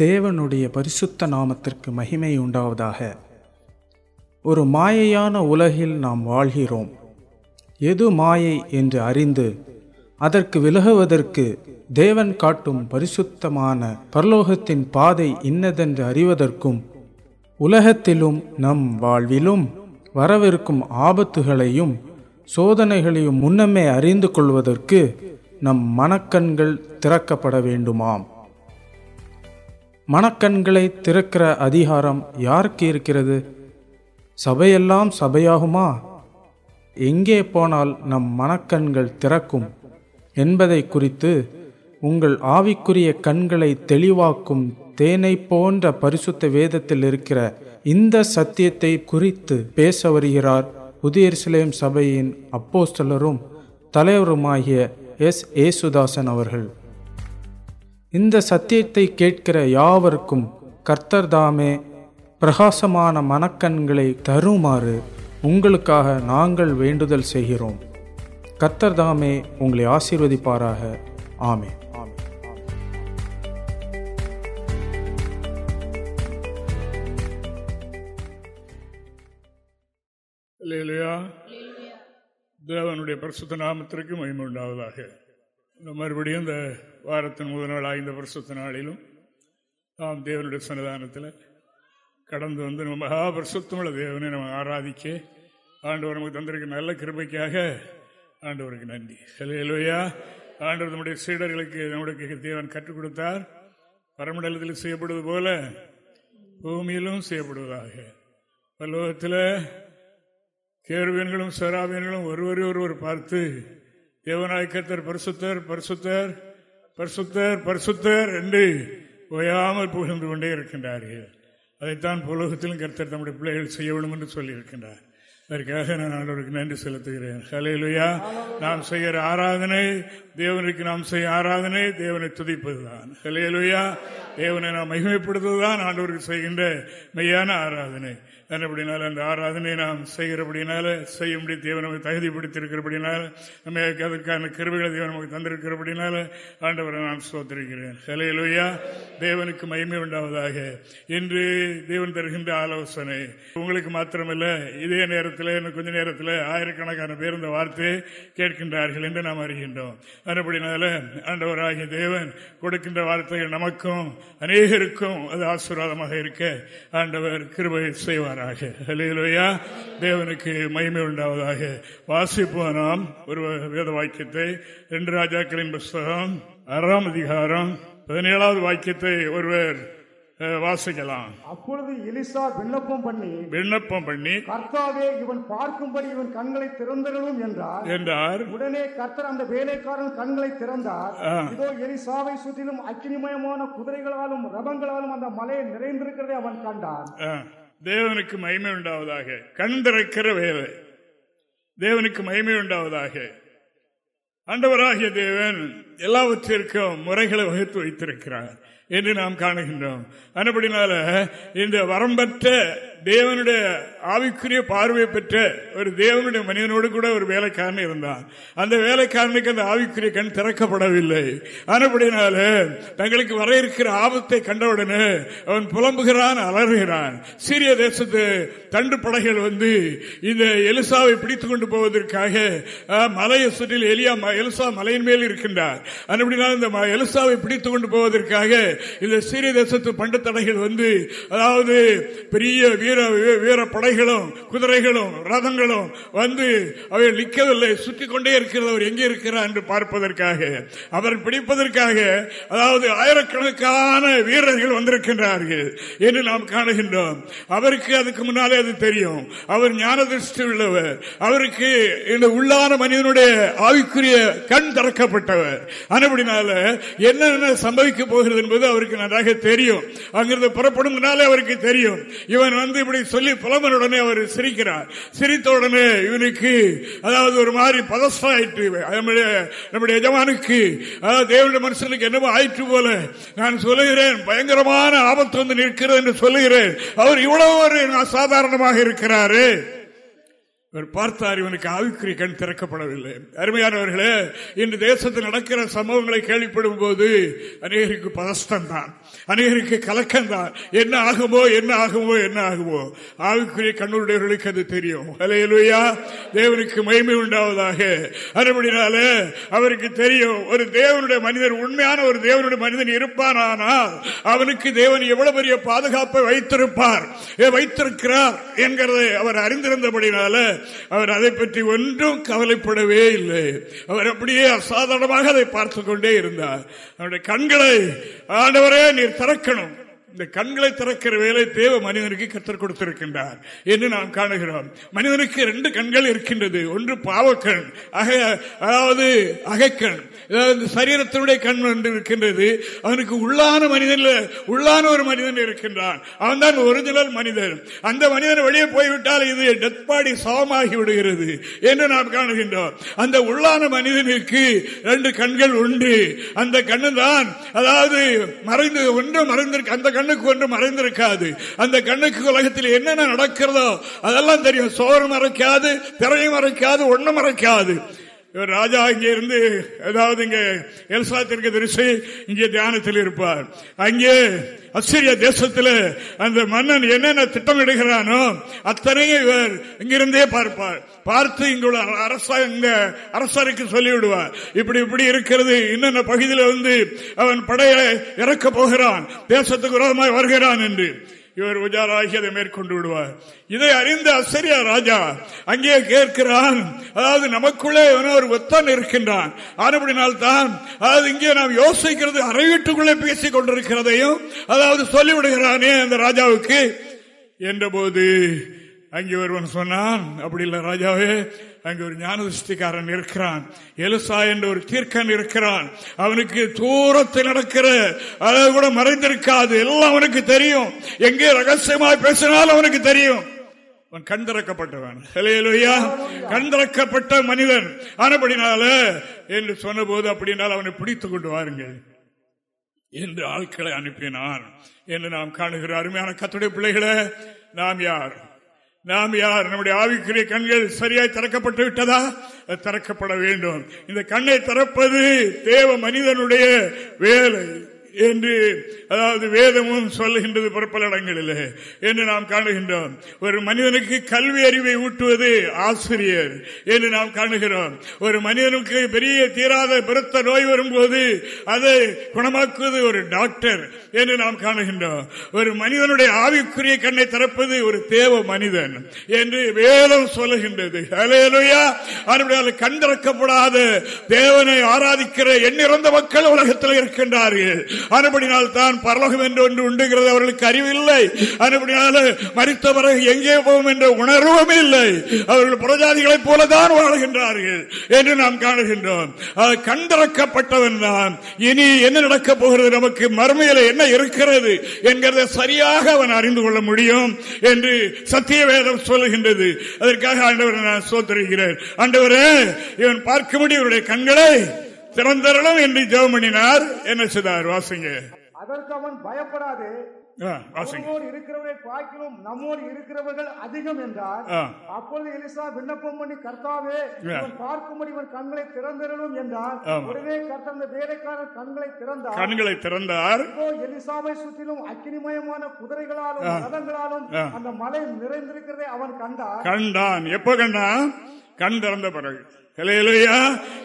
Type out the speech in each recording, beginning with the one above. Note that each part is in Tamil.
தேவனுடைய பரிசுத்த நாமத்திற்கு மகிமை உண்டாவதாக. ஒரு மாயையான உலகில் நாம் வாழ்கிறோம். எது மாயை என்று அறிந்து அதற்கு விலகுவதற்கு தேவன் காட்டும் பரிசுத்தமான பரலோகத்தின் பாதை இன்னதென்று அறிவதற்கும் உலகத்திலும் நம் வாழ்விலும் வரவிருக்கும் ஆபத்துகளையும் சோதனைகளையும் முன்னமே அறிந்து கொள்வதற்கு நம் மனக்கண்கள் திறக்கப்பட வேண்டுமாம். மனக்கண்களை திறக்கிற அதிகாரம் யாருக்கு இருக்கிறது? சபையெல்லாம் சபையாகுமா? எங்கே போனால் நம் மனக்கண்கள் திறக்கும்? என்பதை குறித்து உங்கள் ஆவிக்குரிய கண்களை தெளிவாக்கும் தேனை போன்ற பரிசுத்த வேதத்தில் இருக்கிற இந்த சத்தியத்தை குறித்து பேச வருகிறார் புதியர்சிலேம் சபையின் அப்போஸ்டலரும் தலைவருமாகிய எஸ் ஏசுதாசன் அவர்கள். இந்த சத்தியத்தை கேட்கிற யாவருக்கும் கர்த்தர் தாமே பிரகாசமான மனக்கண்களை தருமாறு உங்களுக்காக நாங்கள் வேண்டுதல் செய்கிறோம். கர்த்தர் தாமே உங்களை ஆசீர்வதிப்பாராக. ஆமே இல்லையா தேவனுடைய பரிசுத்த நாமத்திற்கு மகிமை உண்டாவதாக. இந்த மறுபடியும் இந்த வாரத்தின் முதல் நாள் இந்த வருஷத்து நாளிலும் நாம் தேவனுடைய சன்னிதானத்தில் கடந்து வந்து நம்ம மகா பரிசுத்தமுள்ள தேவனை நம்ம ஆராதிக்க ஆண்டவர் நமக்கு தந்திருக்க நல்ல கிருபைக்காக ஆண்டவருக்கு நன்றி. இல்லையா ஆண்டவர் நம்முடைய சீடர்களுக்கு நம்முடைய தேவன் கற்றுக் கொடுத்தார். பரமண்டலத்தில் செய்யப்படுவது போல பூமியிலும் செய்யப்படுவதாக. பல்லோகத்தில் கேருவீன்களும் சராவியன்களும் ஒருவரை ஒருவர் பார்த்து தேவநாயக்கத்தர் பரிசுத்தர் பரிசுத்தர் பரிசுத்தர் பரிசுத்தர் என்று ஓயாமல் புகழ்ந்து கொண்டே இருக்கின்றார்கள். அதைத்தான் புலகத்திலும் கருத்தர் தம்முடைய பிள்ளைகள் செய்ய வேண்டும் என்று சொல்லியிருக்கின்றார். அதற்காக நான் ஆண்டவருக்கு நன்றி செலுத்துகிறேன். ஹலையிலுயா நாம் செய்கிற ஆராதனை தேவனுக்கு நாம் செய்ய ஆராதனை தேவனை துதிப்பதுதான். ஹலையிலுயா தேவனை நாம் மகிமைப்படுத்துவதுதான் ஆண்டவருக்கு செய்கின்ற மெய்யான ஆராதனை. அப்படினால அந்த ஆராதனை நாம் செய்கிறபடினால செய்யும்படி தேவன் நமக்கு தகுதிப்படுத்தியிருக்கிறபடினால நம்ம அதற்கான கருவிகளை தேவன் நமக்கு தந்திருக்கிறபடினால ஆண்டவரை நான் சோத்திருக்கிறேன் ஹலையிலுயா தேவனுக்கு மகிமை உண்டாவதாக. இன்று தேவன் தருகின்ற ஆலோசனை. உங்களுக்கு மாத்திரமல்ல இதே நேரத்தில் இன்னும் கொஞ்ச நேரத்தில் ஆயிரக்கணக்கான பேர் இந்த வார்த்தையை கேட்கின்றார்கள் என்று நாம் அறிகின்றோம். அதுபடினால ஆண்டவராகிய தேவன் கொடுக்கின்ற வார்த்தைகள் நமக்கும் அநேகருக்கும் அது ஆசீர்வாதமாக இருக்க ஆண்டவர் கிருபை செய்வார் செய்வாராக தேவனுக்கு மகிமை உண்டாவதாக. வாசிப்போம் நாம் ஒரு வேத வாக்கியத்தை ரெண்டு ராஜாக்களின் புஸ்தகம். ஆறாம் அதிகாரம். பதினேழாவது வாக்கியத்தை ஒருவர் வாசிக்கலாம். அப்பொழுது எலிசா விண்ணப்பம் பண்ணி விண்ணப்பம் பண்ணி கர்த்தாவே இவன் பார்க்கும்படி இவன் கண்களை திறந்திரலும் என்றார். என்றார். உடனே கர்த்தர் அந்த வேலைக்காரன் கண்களை திறந்தார். இதோ எலிசாவை சுற்றிலும் அக்கினிமயமான குதிரைகளாலும் ரபங்களாலும் அந்த மலையை நிறைந்திருக்கிறதை அவன் கண்டான். தேவனுக்கு மகிமை உண்டாவதாக. கண் திறக்கிற வேலை. தேவனுக்கு மகிமை உண்டாவதாக. ஆண்டவராகிய தேவன் எல்லாவற்றிற்கும் முறைகளை வகுத்து வைத்திருக்கிறார் என்று நாம் காணுகின்றோம். அதுபடினால இந்த வரம்பற்ற தேவனுடைய ஆவிக்குரிய பார்வை பெற்ற ஒரு தேவனுடைய மனிதனோடு கூட ஒரு வேலைக்காரன் இருந்தான். அந்த வேலைக்காரனுக்கு அந்த ஆவிக்குரிய கண் திறக்கப்படவில்லை. ஆனப்படினால தங்களுக்கு வர இருக்கிற ஆபத்தை கண்டவுடனே அவன் புலம்புகிறான் அலறுகிறான். சீரிய தேசத்து தண்டு படைகள் வந்து இந்த எலிசாவை பிடித்துக் கொண்டு போவதற்காக மலையை சுற்றில் எலியா எலிசா மலையின் மேல் இருக்கின்றார். அதுபடினால் இந்த எலிசாவை பிடித்துக் கொண்டு போவதற்காக இந்த சீரிய தேசத்து பண்டு தடைகள் வந்து அதாவது பெரிய வீர வீர படைகளும் குதிரைகளும் ரதங்களும் வந்து அவை நிற்கவில்லை சுற்றி கொண்டே இருக்கிறது. அவர் எங்கே இருக்கிறார் என்று பார்ப்பதற்காக. அவர் பிடிப்பதற்காக அதாவது ஆயிரக்கணக்கான வீரர்கள் வந்திருக்கின்றார்கள் என்று நாம் காணுகின்றோம். அவருக்கு அதுக்கு முன்னாலே அது தெரியும். அவர் ஞான திருஷ்டி உள்ளவர். அவருக்கு இந்த உள்ளான மனிதனுடைய ஆவிக்குரிய கண் திறக்கப்பட்டவர். அப்படினால என்னென்ன சம்பவிக்க போகிறது என்பது அவருக்கு நன்றாக தெரியும். அங்கிருந்து புறப்படும் அவருக்கு தெரியும். இவன் வந்து இப்படி சொல்லி புலம்பனுடனே அவர் சிரிக்கிறார். சிரித்த உடனே இவனுக்கு அதாவது ஒரு மாதிரி பதஸ்தாயிற்று. நம்முடைய நம்முடைய எஜமானுக்கு அதாவது தேவனுடைய மனுஷனுக்கு என்னவோ ஆயிற்று போல. நான் சொல்லுகிறேன் பயங்கரமான ஆபத்து வந்து நிற்கிறது என்று சொல்லுகிறேன். அவர் இவ்வளவு ஒரு சாதாரணமாக இருக்கிறாரு. இவர் பார்த்தார் இவனுக்கு ஆவிக்குரிய கண் திறக்கப்படவில்லை. அருமையானவர்களே இன்று தேசத்தில் நடக்கிற சம்பவங்களை கேள்விப்படும் போது அநேகருக்கு பதஸ்தம் தான் அநேகருக்கு கலக்கம் தான். என்ன ஆகுமோ என்ன ஆகுமோ என்ன ஆகுமோ. ஆவிக்குரிய கண்ணுடையவர்களுக்கு அது தெரியும். அலையலுயா தேவனுக்கு மகிமை உண்டாவதாக. அதுபடினால அவருக்கு தெரியும். ஒரு தேவனுடைய மனிதர் உண்மையான ஒரு தேவனுடைய மனிதன் இருப்பானால் அவனுக்கு தேவன் எவ்வளவு பெரிய பாதுகாப்பை வைத்திருப்பார். வைத்திருக்கிறார் என்கிறதை அவர் அறிந்திருந்தபடினால அவர் அதை பற்றி ஒன்றும் கவலைப்படவே இல்லை. அவர் அப்படியே அசாதாரணமாக அதை பார்த்து கொண்டே இருந்தார். அவருடைய கண்களை ஆண்டவரே நீர் திறக்கணும் இந்த கண்களை திறக்கிற வேலை தேவ மனிதனுக்கு கற்றுக் கொடுத்திருக்கின்றார் என்று நாம் காணுகிறோம். மனிதனுக்கு ரெண்டு கண்கள் இருக்கின்றது. ஒன்று பாவக்கண் அக அதாவது அகைக்கண் சரீரத்தினுடைய கண் ஒன்று இருக்கின்றது. அவனுக்கு உள்ளான மனிதன் உள்ளான ஒரு மனிதன் இருக்கின்றான். அவன் தான் ஒரிஜினல் மனிதன். அந்த மனிதன் வெளியே போய்விட்டால் இது டெத் பாடி சவமாகி விடுகிறது என்று நாம் காணுகின்றோம். அந்த உள்ளான மனிதனுக்கு ரெண்டு கண்கள் உண்டு. அந்த கண்ணு தான் அதாவது மறைந்து ஒன்று மறைந்திருக்கு அந்த கண்ணுக்கு ஒன்று மறைந்திருக்காது. அந்த கண்ணுக்கு உலகத்தில் என்னென்ன நடக்கிறதோ அதெல்லாம் தெரியும். சோறு மறைக்காது திரையும் மறைக்காது ஒன்றும் மறைக்காது. இவர் ராஜா இங்கே இருந்து ஏதாவது இங்கே எல்சாத்திற்கு தரிசி இங்கே தியானத்தில் இருப்பார். அங்கே அசிரிய தேசத்தில் அந்த மன்னன் என்னென்ன திட்டமிடுகிறானோ அத்தனையும் இவர் இங்கிருந்தே பார்ப்பார். பார்த்து இங்குள்ள அரசாங்க அரசருக்கு சொல்லிவிடுவார். இப்படி இப்படி இருக்கிறது என்னென்ன பகுதியில் வந்து அவன் படையை இறக்க போகிறான் தேசத்துக்கு விரோதமாய் வருகிறான் என்று. இவர் உஜாராகி அதை மேற்கொண்டு விடுவார். இதை அறிந்த அசரியா ராஜா அங்கே கேட்கிறான் அதாவது நமக்குள்ளே ஒரு ஒத்தன் இருக்கின்றான். ஆனப்படினால் தான் அதாவது இங்கே நாம் யோசிக்கிறது அறையீட்டுக்குள்ளே பேசிக் கொண்டிருக்கிறதையும் அதாவது சொல்லிவிடுகிறானே அந்த ராஜாவுக்கு என்றபோது அங்கே ஒருவன் சொன்னான் அப்படி இல்லை ராஜாவே அங்கே ஒரு ஞானதிஷ்டிக்காரன் இருக்கிறான். எலுசா என்ற ஒரு தீர்க்கன் இருக்கிறான். அவனுக்கு தூரத்தில் நடக்கிற அதாவது கூட மறைந்திருக்காது. எல்லாம் அவனுக்கு தெரியும். எங்கே ரகசியமாய் பேசினாலும் அவனுக்கு தெரியும். அவன் கண் திறக்கப்பட்டவன். கண் திறக்கப்பட்ட மனிதன். ஆனப்படினால என்று சொன்ன போது அப்படினால் அவனை பிடித்துக் கொண்டு வாருங்கள். என்று ஆட்களை அனுப்பினான். என்று நாம் காணுகிற அருமையான கத்துடைய பிள்ளைகளை நாம் யார்? நாம் யார்? நம்முடைய ஆவிக்குரிய கண்கள் சரியாய் திறக்கப்பட்டு விட்டதா? திறக்கப்பட வேண்டும். இந்த கண்ணை திறப்பது தேவ மனிதனுடைய வேலை. என்று அதாவது வேதமும் சொல்லுகின்றது பிறப்பல இடங்களில் என்று நாம் காணுகின்றோம். ஒரு மனிதனுக்கு கல்வி அறிவை ஊட்டுவது ஆசிரியர் என்று நாம் காணுகிறோம். ஒரு மனிதனுக்கு பெரிய தீராத பெருத்த நோய் வரும்போது அதை குணமாக்குவது ஒரு டாக்டர் என்று நாம் காணுகின்றோம். ஒரு மனிதனுடைய ஆவிக்குரிய கண்ணை திறப்பது ஒரு தேவ மனிதன் என்று வேதம் சொல்லுகின்றது. கண்டிறக்கப்படாத தேவனை ஆராதிக்கிற எண்ணிறந்த மக்கள் உலகத்தில் இருக்கின்றார்கள். அனுப்படினால் தான் பரலோகம் என்று ஒன்று உண்டுகிறது அவர்களுக்கு அறிவில்லை. அனுப்படினால மறித்த பிறகு எங்கே போவோம் என்ற உணர்வும் இல்லை. அவர்கள் புறஜாதிகளைப் போலதான் வாழ்கின்றார்கள் என்று நாம் காணுகின்றோம். கண்டிறக்கப்பட்டவன் தான். இனி என்ன நடக்கப் போகிறது? நமக்கு மறுமையில என்ன இருக்கிறது என்கிறத சரியாக அவன் அறிந்து கொள்ள முடியும் என்று சத்திய வேதம் சொல்லுகின்றது. அதற்காக ஆண்டவர் நான் சோத்தருகிறேன் ஆண்டவரே இவன் பார்க்க முடியும் இவருடைய கண்களை. திறந்தரலும் என்று ஜெபம் பண்ணினார் என்ன செய்தார்? வாசிங்க. அதற்கு அவன் பயப்படாது இருக்கிறவரை பார்க்கலும் நம்மோடு இருக்கிறவர்கள் அதிகம் என்றார். அப்பொழுது எலிசா விண்ணப்பம் பண்ணி கர்த்தாவே பார்க்கும்படி இவன் கண்களை திறந்திரலும் என்றார். உடனே கர்த்தந்த வேலைக்காரர் கண்களை திறந்தார். கண்களை திறந்தார். எலிசாவை சுற்றிலும் அக்கினிமயமான குதிரைகளாலும் ரதங்களாலும் அந்த மலை நிறைந்திருக்கிறதை அவன் கண்டான். கண்டான். எப்ப கண்டான்? கண் திறந்த பிறகு.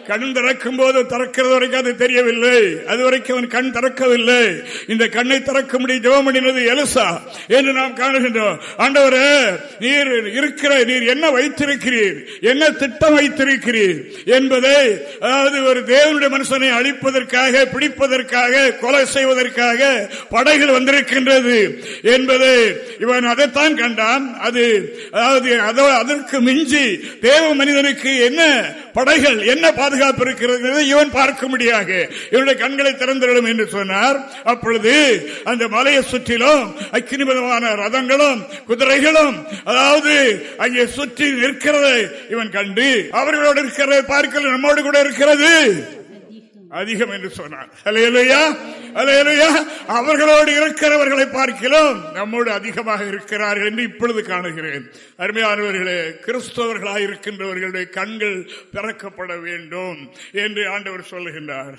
கண் திறக்கும் போது திறக்கிறது வரைக்கும் அது தெரியவில்லை. அது வரைக்கும் அவன் கண் திறக்கவில்லை. இந்த கண்ணை திறக்க முடியும் ஜெவமணினது எலுசா என்று நாம் காணுகின்றோம். ஆண்டவரே நீர் இருக்கிற நீர் என்ன வைத்திருக்கிறீர்? என்ன திட்டம் வைத்திருக்கிறீர்? என்பதை அதாவது ஒரு தேவனுடைய மனுஷனை அழிப்பதற்காக பிடிப்பதற்காக கொலை செய்வதற்காக படைகள் வந்திருக்கின்றது என்பதை இவன் அதைத்தான் கண்டான். அது அதாவது அதற்கு மிஞ்சி தேவ மனிதனுக்கு என்ன படைகள் என்ன பாதுகாப்பு இருக்கிறது இவன் பார்க்க முடியாது இவனுடைய கண்களை திறந்துவிடும் என்று சொன்னார். அப்பொழுது அந்த மலையை சுற்றிலும் அக்கினிபதமான ரதங்களும் குதிரைகளும் அதாவது அங்கே சுற்றி நிற்கிறதை இவன் கண்டு அவர்களோடு இருக்கிறதை பார்க்கல நம்மோடு கூட இருக்கிறது. அதிகம் என்று சொன்னார். அவர்களோடு இருக்கிறவர்களை பார்க்கிறோம் நம்மோடு அதிகமாக இருக்கிறார்கள் என்று இப்பொழுது காணுகிறேன். அருமையானவர்களே கிறிஸ்தவர்களாக இருக்கின்றவர்களுடைய கண்கள் திறக்கப்பட வேண்டும் என்று ஆண்டவர் சொல்லுகின்றார்.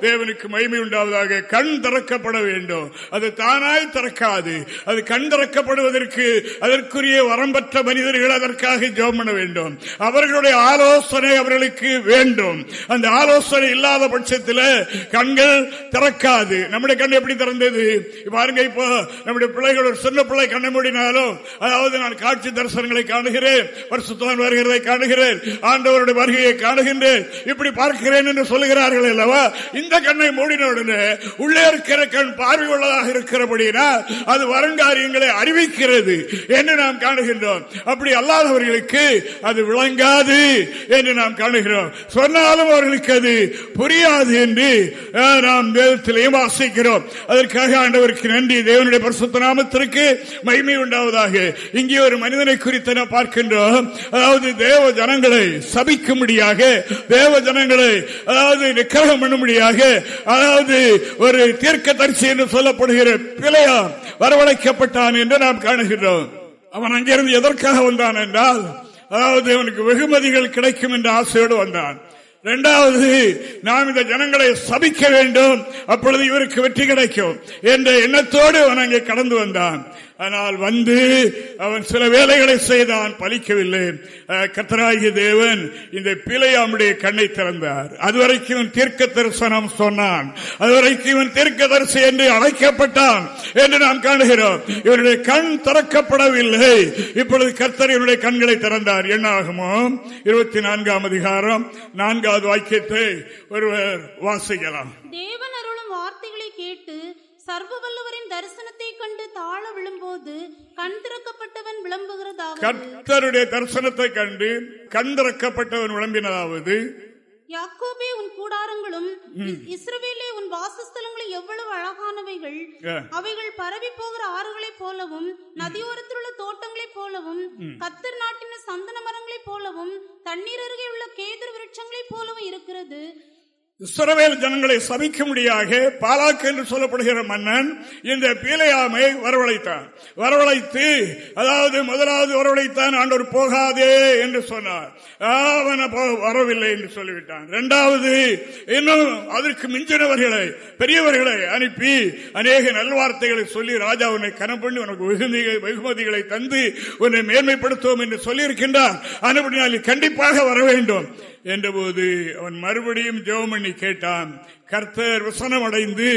தேவனுக்கு மகிமை உண்டாவதாக கண் திறக்கப்பட வேண்டும். அது தானாய் திறக்காது. அது கண் திறக்கப்படுவதற்கு அதற்குரிய வரம்பற்ற மனிதர்கள் அதற்காக ஜோம் பண்ண வேண்டும். அவர்களுடைய ஆலோசனை அவர்களுக்கு வேண்டும். அந்த ஆலோசனை இல்லாத பட்சத்தில் கண்கள் திறக்காது. நம்முடைய கண் எப்படி திறந்தது? பாருங்க இப்போ நம்முடைய பிள்ளைகள் ஒரு சின்ன பிள்ளை கண்ணை மூடினாலும் அதாவது நான் காட்சி தரிசனங்களை காணுகிறேன் வருஷத்தான் வருகிறதை காணுகிறேன் ஆண்டவருடைய வருகையை காணுகின்றேன் இப்படி பார்க்கிறேன் என்று சொல்லுகிறார்கள் அல்லவா? இந்த கண்ணை மூடின உடனே உள்ளே இருக்கிற கண் பார்வை உள்ளதாக இருக்கிறபடினா அது வருங்காரியங்களை அறிவிக்கிறது என்று நாம் காணுகின்றோம். அப்படி அல்லாதவர்களுக்கு அது விளங்காது என்று நாம் காணுகிறோம். சொன்னாலும் அவர்களுக்கு அது புரியாது என்று நாம் வேதத்திலையும் வாசிக்கிறோம். அதற்காக ஆண்டவருக்கு நன்றி. தேவனுடைய பரிசுத்த நாமத்திற்கு மகிமை உண்டாவதாக. இங்கே ஒரு மனிதனை குறித்து நாம் பார்க்கின்றோம். அதாவது தேவ ஜனங்களை சபிக்கும்படியாக தேவ ஜனங்களை அதாவது நிக்கிரகம் பண்ணும்படியாக அதாவது ஒரு தீர்க்க தரிசி என்று சொல்லப்படுகிற பிழையா வரவழைக்கப்பட்டான் என்று நாம் காணுகின்றோம். அவன் அங்கிருந்து எதற்காக வந்தான் என்றால் அதாவது அவனுக்கு வெகுமதிகள் கிடைக்கும் என்ற ஆசையோடு வந்தான். இரண்டாவது நாம் இந்த ஜனங்களை சபிக்க வேண்டும். அப்பொழுது இவருக்கு வெற்றி கிடைக்கும். என்ற எண்ணத்தோடு அவன் அங்கே கடந்து வந்தான். ஆனால் வந்து அவன் சில வேலைகளை செய்தான் பலிக்கவில்லை. கத்தராகிய தேவன் இந்த பிழையாமுடைய கண்ணை திறந்தார். அதுவரைக்கும் தீர்க்க தரிசனம் சொன்னான். அதுவரைக்கும் இவன் தீர்க்க தரிசி என்று அழைக்கப்பட்டான் என்று நாம் காணுகிறோம். இவனுடைய கண் திறக்கப்படவில்லை. இப்பொழுது கர்த்தர் இவனுடைய கண்களை திறந்தார். என்ன ஆகுமோ இருபத்தி நான்காம் அதிகாரம் நான்காவது வாக்கியத்தை ஒருவர் வாசிக்கலாம். தேவன் அருளும் வார்த்தைகளை கேட்டு சர்வ வல்லவரின் தரிசனத்தை கண்டு தாழ விழும்போது கண் திறக்கப்பட்டவன் விளம்புகிறதாவது? கர்த்தருடைய தரிசனத்தை கண்டு கண் திறக்கப்பட்டவன் விளம்பினதாவது? யாக்கோபே உன் கூடாரங்களும் இஸ்ரவேலே உன் வாசஸ்தலங்களும் எவ்வளவு அழகானவைகள். அவைகள் பரவி போகிற ஆறுகளைப் போலவும் நதியோரத்தில் உள்ள தோட்டங்களைப் போலவும் கத்தர் நாட்டின சந்தன மரங்களைப் போலவும் தண்ணீர் அருகே உள்ள கேதர் விருட்சங்களைப் போலவும் இருக்கிறது. இஸ்ரவேல் ஜனங்களை சபிக்கும்படியாக பாலாக்கு என்று சொல்லப்படுகிற மன்னன் இந்த பீலையாமை வரவழைத்தான். வரவழைத்து அதாவது முதலாவது வரவழைத்தான் ஆண்டவர் போகாதே என்று சொன்னார். அவன் வரவில்லை என்று சொல்லிவிட்டான். இரண்டாவது இன்னும் அதற்கு மிஞ்சினவர்களை பெரியவர்களை அனுப்பி அநேக நல்வார்த்தைகளை சொல்லி ராஜா உன்னை கனம் பண்ணி உனக்கு வெகுமதிகளை தந்து உன்னை மேன்மைப்படுத்துவோம் என்று சொல்லியிருக்கின்றான் அனுப்பினால் கண்டிப்பாக வர வேண்டும் என்றபோது அவன் மறுபடியும் ஜெவம் பண்ணி கேட்டான் கர்த்தர் வசனம் அடைந்து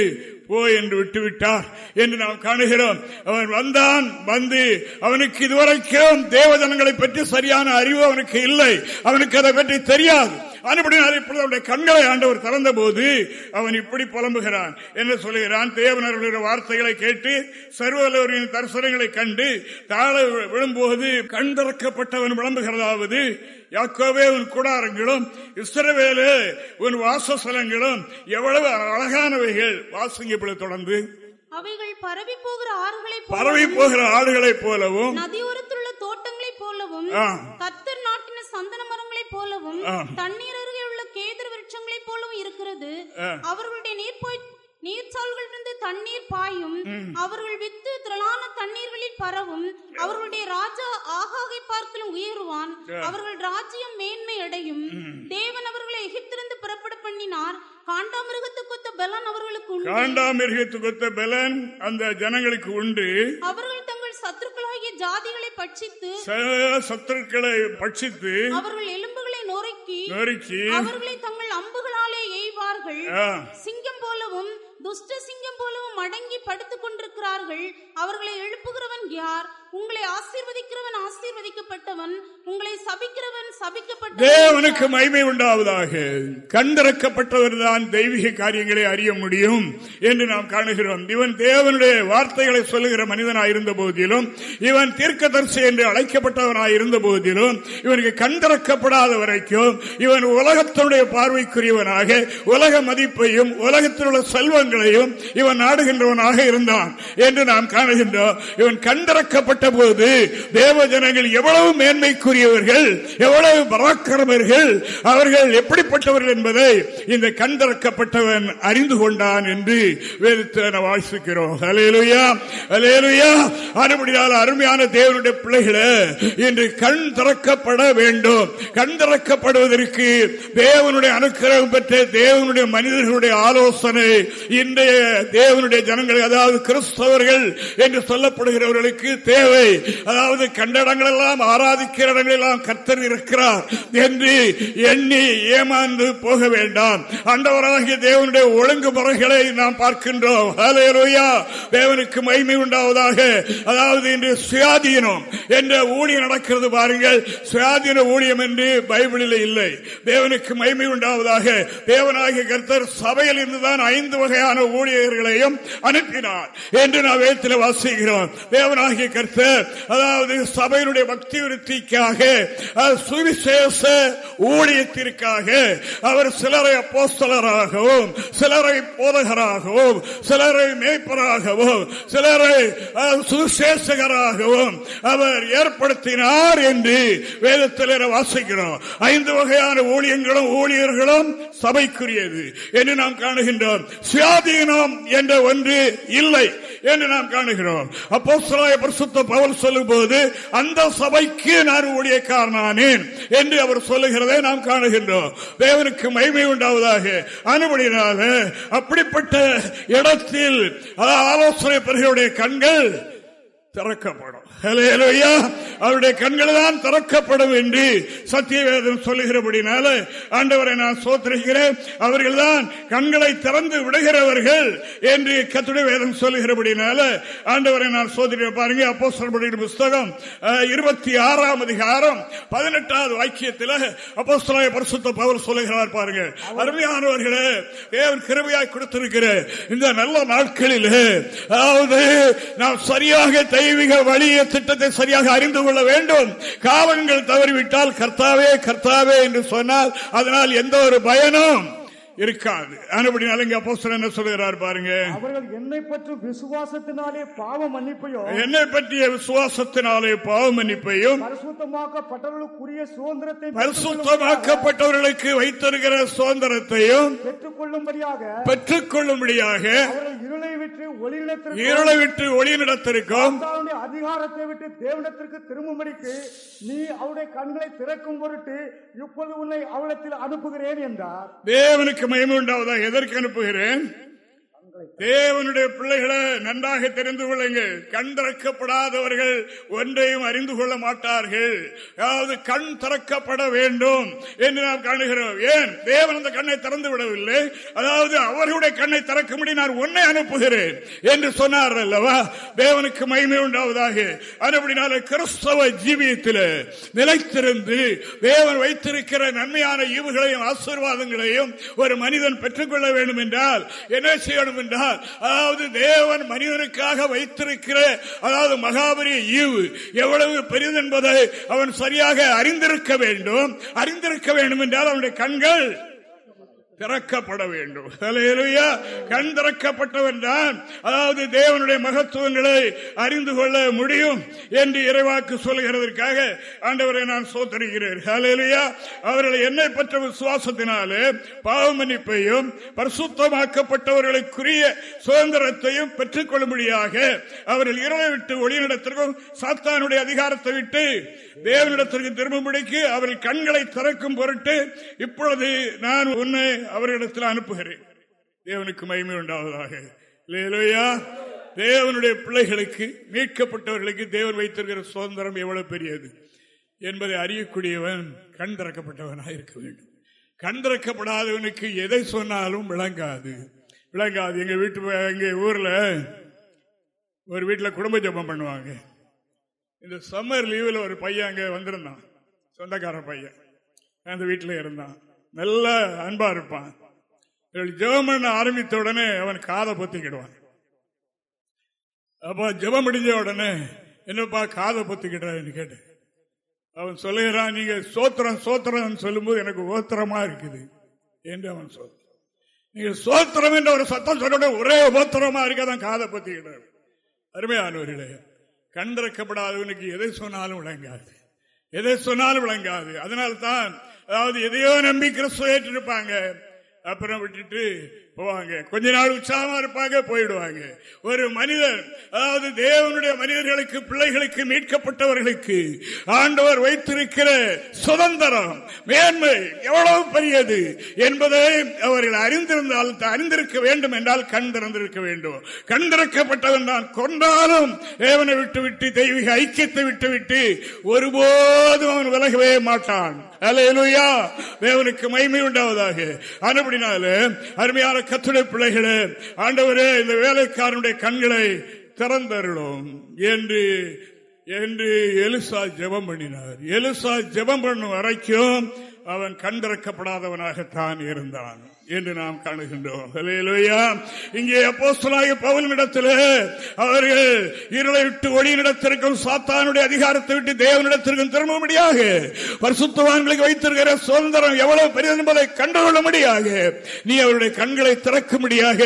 போ என்று விட்டுவிட்டார் என்று நாம் காணுகிறோம். அவன் வந்தான் வந்து அவனுக்கு இதுவரைக்கும் தேவஜனங்களை பற்றி சரியான அறிவு அவனுக்கு இல்லை. அவனுக்கு அதை பற்றி தெரியாது. அனுப்படினால் அவனுடைய கண்களை ஆண்டவர் திறந்த போது அவன் இப்படி புலம்புகிறான் என்று சொல்லுகிறான். தேவனர்களுடைய வார்த்தைகளை கேட்டு சர்வலவரின் தரிசனங்களை கண்டு தாழ விழும்போது கண் திறக்கப்பட்டவன் விளம்புகிறதாவது யாக்கோவே உன் கூடாரங்களும் இஸ்ரவேலே உன் வாசஸ்தலங்களும் எவ்வளவு அழகானவைகள். வாசங்க தொடர்ந்து. அவைகள் பரவி போகிற ஆறுகளை பரவி போகிற ஆடுகளை போலவும் நதியோரத்தில் உள்ள தோட்டங்களை போலவும் கத்தர் நாட்டின சந்தன மரங்களை போலவும் தண்ணீர் அருகே உள்ள கேதர் விருட்சங்களை போலவும் இருக்கிறது. அவர்களுடைய நீர் போய் நீர்ச்சால்களிலிருந்து தண்ணீர் பாயும். அவர்கள் வித்து திரளான தண்ணீர்களில் பரவும். அவர்களுடைய ராஜா ஆகாகை பார்க்கலும் உயருவான். அவர்கள் ராஜ்யம் மேன்மை அடையும். தேவன் அவர்களை எகிப்திலிருந்து புறப்பட பண்ணினார். காண்டாமிருகத்துக்கு ஒத்த பலன் அவர்களுக்கு உண்டு. காண்டாமிருகத்துக்கு ஒத்த பலன் அந்த ஜனங்களுக்கு உண்டு. அவர்கள் தங்கள் சத்துருக்களாகிய ஜாதிகளை பட்சித்து சத்துருக்களை பட்சித்து அவர்கள் எலும்புகளை நொறுக்கி நொறுக்கி அவர்களை தங்கள் அம்புகளாலே எய்வார்கள். சிங்கம் போலவும் துஷ்ட சிங்கம் போலவும் அடங்கி படுத்துக் கொண்டிருக்கிறார்கள். அவர்களை எழுப்புகிறவன் யார்? உங்களை ஆசீர்வதிக்கிறவன் ஆசீர்வதிக்கப்பட்டவன். உங்களை சபிக்கிறவன் சபிக்கப்பட்ட தேவனுக்கு மகிமை உண்டாவதாக. கண்டிறக்கப்பட்டவர் தான் தெய்வீக காரியங்களை அறிய முடியும் என்று நாம் காணுகிறோம். இவன் தேவனுடைய வார்த்தைகளை சொல்லுகிற மனிதனாய் இருந்த போதிலும் இவன் தீர்க்கதரிசி என்று அழைக்கப்பட்டவனாய் இருந்த போதிலும் இவனுக்கு கண்டிறக்கப்படாத வரைக்கும் இவன் உலகத்தினுடைய பார்வைக்குரியவனாக உலக மதிப்பையும் உலகத்தில் உள்ள செல்வங்களையும் இவன் நாடுகின்றவனாக இருந்தான் என்று நாம் காணுகின்றோம். இவன் கண்டிறக்கப்பட்ட போது தேவ ஜனங்கள் எவ்வளவு மேன்மைக்குரியவர்கள் எவ்வளவு பராக்கிரமர்கள் அவர்கள் எப்படிப்பட்டவர்கள் என்பதை இந்த கண்டிறக்கப்பட்டவன் அறிந்து கொண்டான் என்று வேதத்தை வாசிக்கிறோம். அலேலுயா அலேலுயா அறுபடியால் அருமையான தேவனுடைய பிள்ளைகளை இன்று கண் திறக்கப்பட வேண்டும். கண் திறக்கப்படுவதற்கு தேவனுடைய அனுக்கிரகம் பெற்ற தேவனுடைய மனிதர்களுடைய ஆலோசனை இன்றைய தேவனுடைய ஜனங்கள் அதாவது கிறிஸ்தவர்கள் என்று சொல்லப்படுகிறவர்களுக்கு தேவை. அதாவது கண்டடங்கள் எல்லாம் ஆராதிக்கிற இடங்கள் எல்லாம் கர்த்தர் இருக்கிறார் என்று எண்ணி ஏமாந்து போக வேண்டாம். அண்டவராகிய தேவனுடைய ஒழுங்குமுறைகளை நாம் பார்க்கின்றோம். தேவனுக்கு மகிமை உண்டாவதாக. அதாவது இன்று சுயாதீனம் என்ற ஊழியம் நடக்கிறது பாருங்கள். சுயாதீன ஊழியம் என்று பைபிளில் இல்லை. தேவனுக்கு மகிமை உண்டாவதாக. தேவனாகிய கர்த்தர் சபையில் இருந்துதான் ஐந்து வகை வகையான ஊழியர்களையும் அனுப்பினார் என்று நான் வேதத்தில் வாசிக்கிறோம். தேவனாகிய கருத்து அதாவது சபையினுடைய பக்தி விருத்திக்காக சுவிசேஷ ஊழியத்திற்காக அவர் சிலரை அப்போஸ்தலராகவும் சிலரை போதகராகவும் சிலரை மேய்ப்பராகவும் சிலரை சுசேஷகராகவும் அவர் ஏற்படுத்தினார் என்று வேதத்தில் வாசிக்கிறோம். ஐந்து வகையான ஊழியங்களும் ஊழியர்களும் சபைக்குரியது என்று நாம் காணுகின்றோம். சுயாதீனம் என்ற ஒன்று இல்லை என்று நாம் காணுகிறோம். அப்போ பரிசுத்த பவல் சொல்லும் போது அந்த சபைக்கு நான் ஊழியக்காரனானேன் என்று அவர் சொல்லுகிறதை நாம் காணுகின்றோம். தேவனுக்கு மகிமை உண்டாவதாக. அனுபடினால அப்படிப்பட்ட இடத்தில் ஆலோசனை பெறுகளுடைய கண்கள் திறக்கப்படும். அவருடைய கண்களை தான் திறக்கப்படும் என்று சத்தியவேதம் சொல்லுகிறபடினால ஆண்டவரை நான் சோத்திருக்கிறேன். அவர்கள் தான் கண்களை திறந்து விடுகிறவர்கள் என்று கத்துடைய வேதம் சொல்லுகிறபடினால ஆண்டவரை நான் சோதனை பாருங்க அப்போ சொல்லப்படுகிற புஸ்தகம் இருபத்தி ஆறாம் அதிகாரம் பதினெட்டாவது வாக்கியத்தில் அப்போ பரிசுத்த பவர் சொல்லுகிறார் பாருங்க. அருமையானவர்களே தேவன் கிருமையாய் கொடுத்திருக்கிற இந்த நல்ல நாட்களில் அதாவது நாம் சரியாக தெய்வீக வழியை திட்டத்தை சரியாக அறிந்து கொள்ள வேண்டும். காலங்கள் தவறிவிட்டால் கர்த்தாவே கர்த்தாவே என்று சொன்னால் அதனால் எந்த ஒரு பயனும் இருக்காது. அதுபடினால இங்க அப்போ என்ன சொல்லுகிறார் பாருங்க. அவர்கள் என்னை பற்றி விசுவாசத்தினாலே பாவ மன்னிப்பையும் என்னை பற்றிய விசுவாசத்தினாலே பாவ மன்னிப்பையும் பரிசுத்தமாக்கப்பட்டவர்களுக்குரிய சுதந்திரத்தை பரிசுத்தமாக்கப்பட்டவர்களுக்கு வைத்திருக்கிற சுதந்திரத்தையும் பெற்றுக்கொள்ளும்படியாக பெற்றுக்கொள்ளும்படியாக இருளை விட்டு ஒளியிடத்திற்கு இருளை விட்டு ஒளியிடத்திற்கும் அதிகாரத்தை விட்டு தேவனத்திற்கு திரும்பும்படிக்கு நீ அவருடைய கண்களை திறக்கும் பொருட்டு இப்பொழுது உன்னை அவளத்தில் அனுப்புகிறேன் என்றார். தேவனுக்கு மயமு உண்டாவதா எதற்கு அனுப்புகிறேன்? தேவனுடைய பிள்ளைகளை நன்றாக தெரிந்து கொள்ளுங்கள். கண் திறக்கப்படாதவர்கள் ஒன்றையும் அறிந்து கொள்ள மாட்டார்கள். அதாவது கண் திறக்கப்பட வேண்டும் என்று நாம் காணுகிறோம். ஏன்? தேவன் அந்த கண்ணை திறந்து விடவில்லை. அதாவது அவர்களுடைய கண்ணை திறக்கும்படி நான் ஒன்னை அனுப்புகிறேன் என்று சொன்னார் அல்லவா? தேவனுக்கு மகிமை உண்டாவதாக. அதுபடினால கிறிஸ்தவ ஜீவியத்தில் நிலைத்திருந்து தேவன் வைத்திருக்கிற நன்மையான ஈவுகளையும் ஆசீர்வாதங்களையும் ஒரு மனிதன் பெற்றுக்கொள்ள வேண்டும் என்றால் என்ன செய்யணும் என்றால் அதாவது தேவன் மனிதனுக்காக வைத்திருக்கிற அதாவது மகாபரிய ஈவு எவ்வளவு பெரிது என்பதை அவன் சரியாக அறிந்திருக்க வேண்டும். அறிந்திருக்க வேண்டும் என்றால் அவனுடைய கண்கள் திறக்கப்பட வேண்டும். கண் திறக்கப்பட்டவன் தான் அதாவது தேவனுடைய மகத்துவங்களை அறிந்து கொள்ள முடியும் என்று இறைவாக்கு சொல்லுகிறதற்காக ஆண்டவரை நான் சோத்தரிகிறேன் அவர்களை என்னை பற்ற விசுவாசத்தினாலே பாவமன்னிப்பையும் பரிசுத்தமாக்கப்பட்டவர்களுக்குரிய சுதந்திரத்தையும் பெற்றுக் கொள்ளும்படியாக அவர்கள் இரவை விட்டு ஒளியிடத்திற்கும் சாத்தானுடைய அதிகாரத்தை விட்டு தேவனிடத்திற்கு திரும்பும்படிக்கு அவர்கள் கண்களை திறக்கும் பொருட்டு இப்பொழுது நான் உன்னை அவரிடத்தில் அனுப்புகிறேன். தேவனுக்கு மகிமை உண்டாவதாக. தேவனுடைய பிள்ளைகளுக்கு மீட்கப்பட்டவர்களுக்கு தேவன் வைத்திருக்கிற சுதந்திரம் எவ்வளவு பெரியது? என்பதை அறியக்கூடியவன் கண் திறக்கப்பட்டவனாக இருக்க வேண்டும். கண் திறக்கப்படாதவனுக்கு எதை சொன்னாலும் விளங்காது. விளங்காது. எங்க வீட்டு எங்க ஊர்ல ஒரு வீட்டில் குடும்ப ஜபம் பண்ணுவாங்க. இந்த சம்மர் லீவில் ஒரு பையன் அங்கே வந்திருந்தான். சொந்தக்கார பையன். அந்த வீட்டில் இருந்தான். நல்ல அன்பா இருப்பான். ஜெபம் பண்ண ஆரம்பித்த உடனே அவன் காதை பொத்திக்கிடுவான். அப்போ ஜெபம் முடிஞ்ச உடனே என்னப்பா காதை பொத்திக்கிட்டான்னு கேட்டு அவன் சொல்லுகிறான் நீங்க சோத்திரம் சோத்திரம் சொல்லும்போது எனக்கு ஓத்திரமா இருக்குது. என்று அவன் சொல் நீங்க சோத்திரம் என்ற ஒரு சத்தம் சொல்ல ஒரே ஓத்திரமா இருக்காதான் காதை பொத்திக்கிட்டார் அருமையானவர்களே கண்டிறக்கப்படாதவனுக்கு எதை சொன்னாலும் விளங்காது. எதை சொன்னாலும் விளங்காது. அதனால்தான் அதாவது எதையோ நம்பி கிறிஸ்துவ ஏற்றிருப்பாங்க. அப்புறம் விட்டுட்டு போவாங்க. கொஞ்ச நாள் உற்சாகமா இருப்பாங்க போயிடுவாங்க. ஒரு மனிதன் அதாவது தேவனுடைய மனிதர்களுக்கு பிள்ளைகளுக்கு மீட்கப்பட்டவர்களுக்கு ஆண்டவர் வைத்திருக்கிற சுதந்திரம் மேன்மை எவ்வளவு பெரியது என்பதை அவர்கள் அறிந்திருந்தால் அறிந்திருக்க வேண்டும் என்றால் கண் திறந்திருக்க வேண்டும். கண் திறக்கப்பட்டவன் தான் கொண்டாலும் தேவனை விட்டுவிட்டு தெய்வீக ஐக்கியத்தை விட்டுவிட்டு ஒருபோதும் அவன் விலகவே மாட்டான். தேவனுக்கு மைமை உண்டாவதாக. அதுபடினால அருமையான கத்துடைய பிள்ளைகளே ஆண்டவரே இந்த வேலைக்காரனுடைய கண்களை திறந்தருளும் என்று என்று எலுசா ஜெபம் பண்ணினார். எலுசா ஜெபம் பண்ணும் வரைக்கும் அவன் கண்டிறக்கப்படாதவனாகத்தான் இருந்தான். என்று நாம் காணுகின்றோம். இங்கே அப்போஸ்தலாகிய பவுலினிடத்தில் அவர்கள் இருளை விட்டு ஒளியினிடத்திற்கும் சாத்தானுடைய அதிகாரத்தை விட்டு தேவனிடத்திற்கும் திரும்பும்படியாக பரிசுத்தவான்களுக்கு வைத்திருக்கிற சுதந்திரம் எவ்வளவு பெரியது என்பதை கண்டுகொள்ளும்படியாக நீ அவருடைய கண்களை திறக்கும்படியாக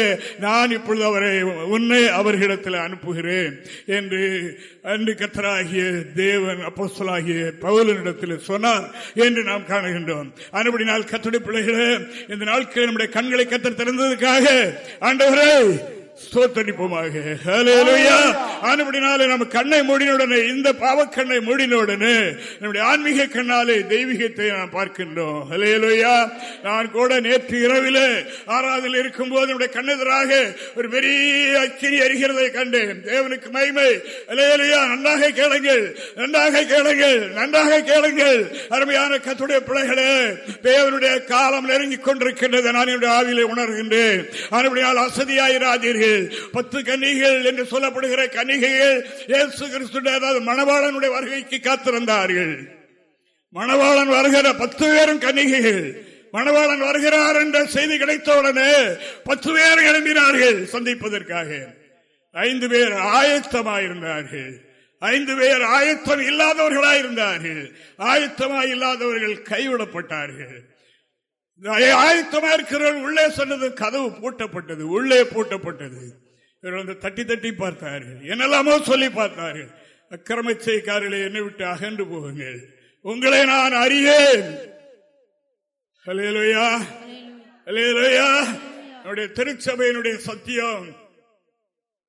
நான் இப்பொழுது அவரை உன்னை அவர்களிடத்தில் அனுப்புகிறேன் என்று அன்று கத்தராகிய தேவன் அப்போஸ்தலாகிய பவுலனிடத்தில் சொன்னார் என்று நாம் காணுகின்றோம். அனுபடினால் கத்துடைய பிள்ளைகளே இந்த நாட்களில் நம்முடைய கண்களை கத்தர் திறந்ததுக்காக ஆண்டவரே ஸ்தோத்தரிப்போமாக. நம்ம கண்ணை மூடினுடனே இந்த பாவக்கண்ணை மூடினுடனே நம்முடைய ஆன்மீக கண்ணாலே தெய்வீகத்தை நாம் பார்க்கின்றோம். ஹலேலுயா நான் கூட நேற்று இரவில் ஆறாவதில் இருக்கும் போது நம்முடைய கண்ணெதிராக ஒரு பெரிய அக்கினி அறிகிறதை கண்டேன். தேவனுக்கு மைமை ஹலேலுயா நன்றாக கேளுங்கள். நன்றாக கேளுங்கள். நன்றாக கேளுங்கள். அருமையான கத்துடைய பிள்ளைகளே தேவனுடைய காலம் நெருங்கிக் கொண்டிருக்கின்றது. நான் என்னுடைய ஆவிலை உணர்கின்றேன். அறுபடியால் அசதியாயிராதீர்கள். கன்னிகைகள் பத்து கன்னிகைகள் என்று சொல்லப்படுகிற கன்னிகைகள் இயேசு கிறிஸ்துடைய அதாவது மணவாளனுடைய வருகைக்கு காத்திருந்தார்கள். மணவாளன் வருகிற பத்து பேரும் கன்னிகைகள் மணவாளன் வருகிறார் என்ற செய்தி கிடைத்தவுடனே பத்து பேர் எழும்பினார்கள் சந்திப்பதற்காக. ஐந்து பேர் ஆயத்தமாயிருந்தார்கள். ஐந்து பேர் ஆயத்தம் இல்லாதவர்களாயிருந்தார்கள். ஆயத்தமாய் இல்லாதவர்கள் கைவிடப்பட்டார்கள். ஆயத்தமா இருக்கிறவர்கள் உள்ளே சொன்னது கதவு பூட்டப்பட்டது. உள்ளே பூட்டப்பட்டது. வந்து தட்டி தட்டி பார்த்தார்கள். என்னெல்லாமோ சொல்லி பார்த்தார்கள். அக்கிரம செய்காரிலே என்னை விட்டு அகன்று போகுங்கள். உங்களை நான் அறியேன். என்னுடைய திருச்சபையினுடைய சத்தியம்.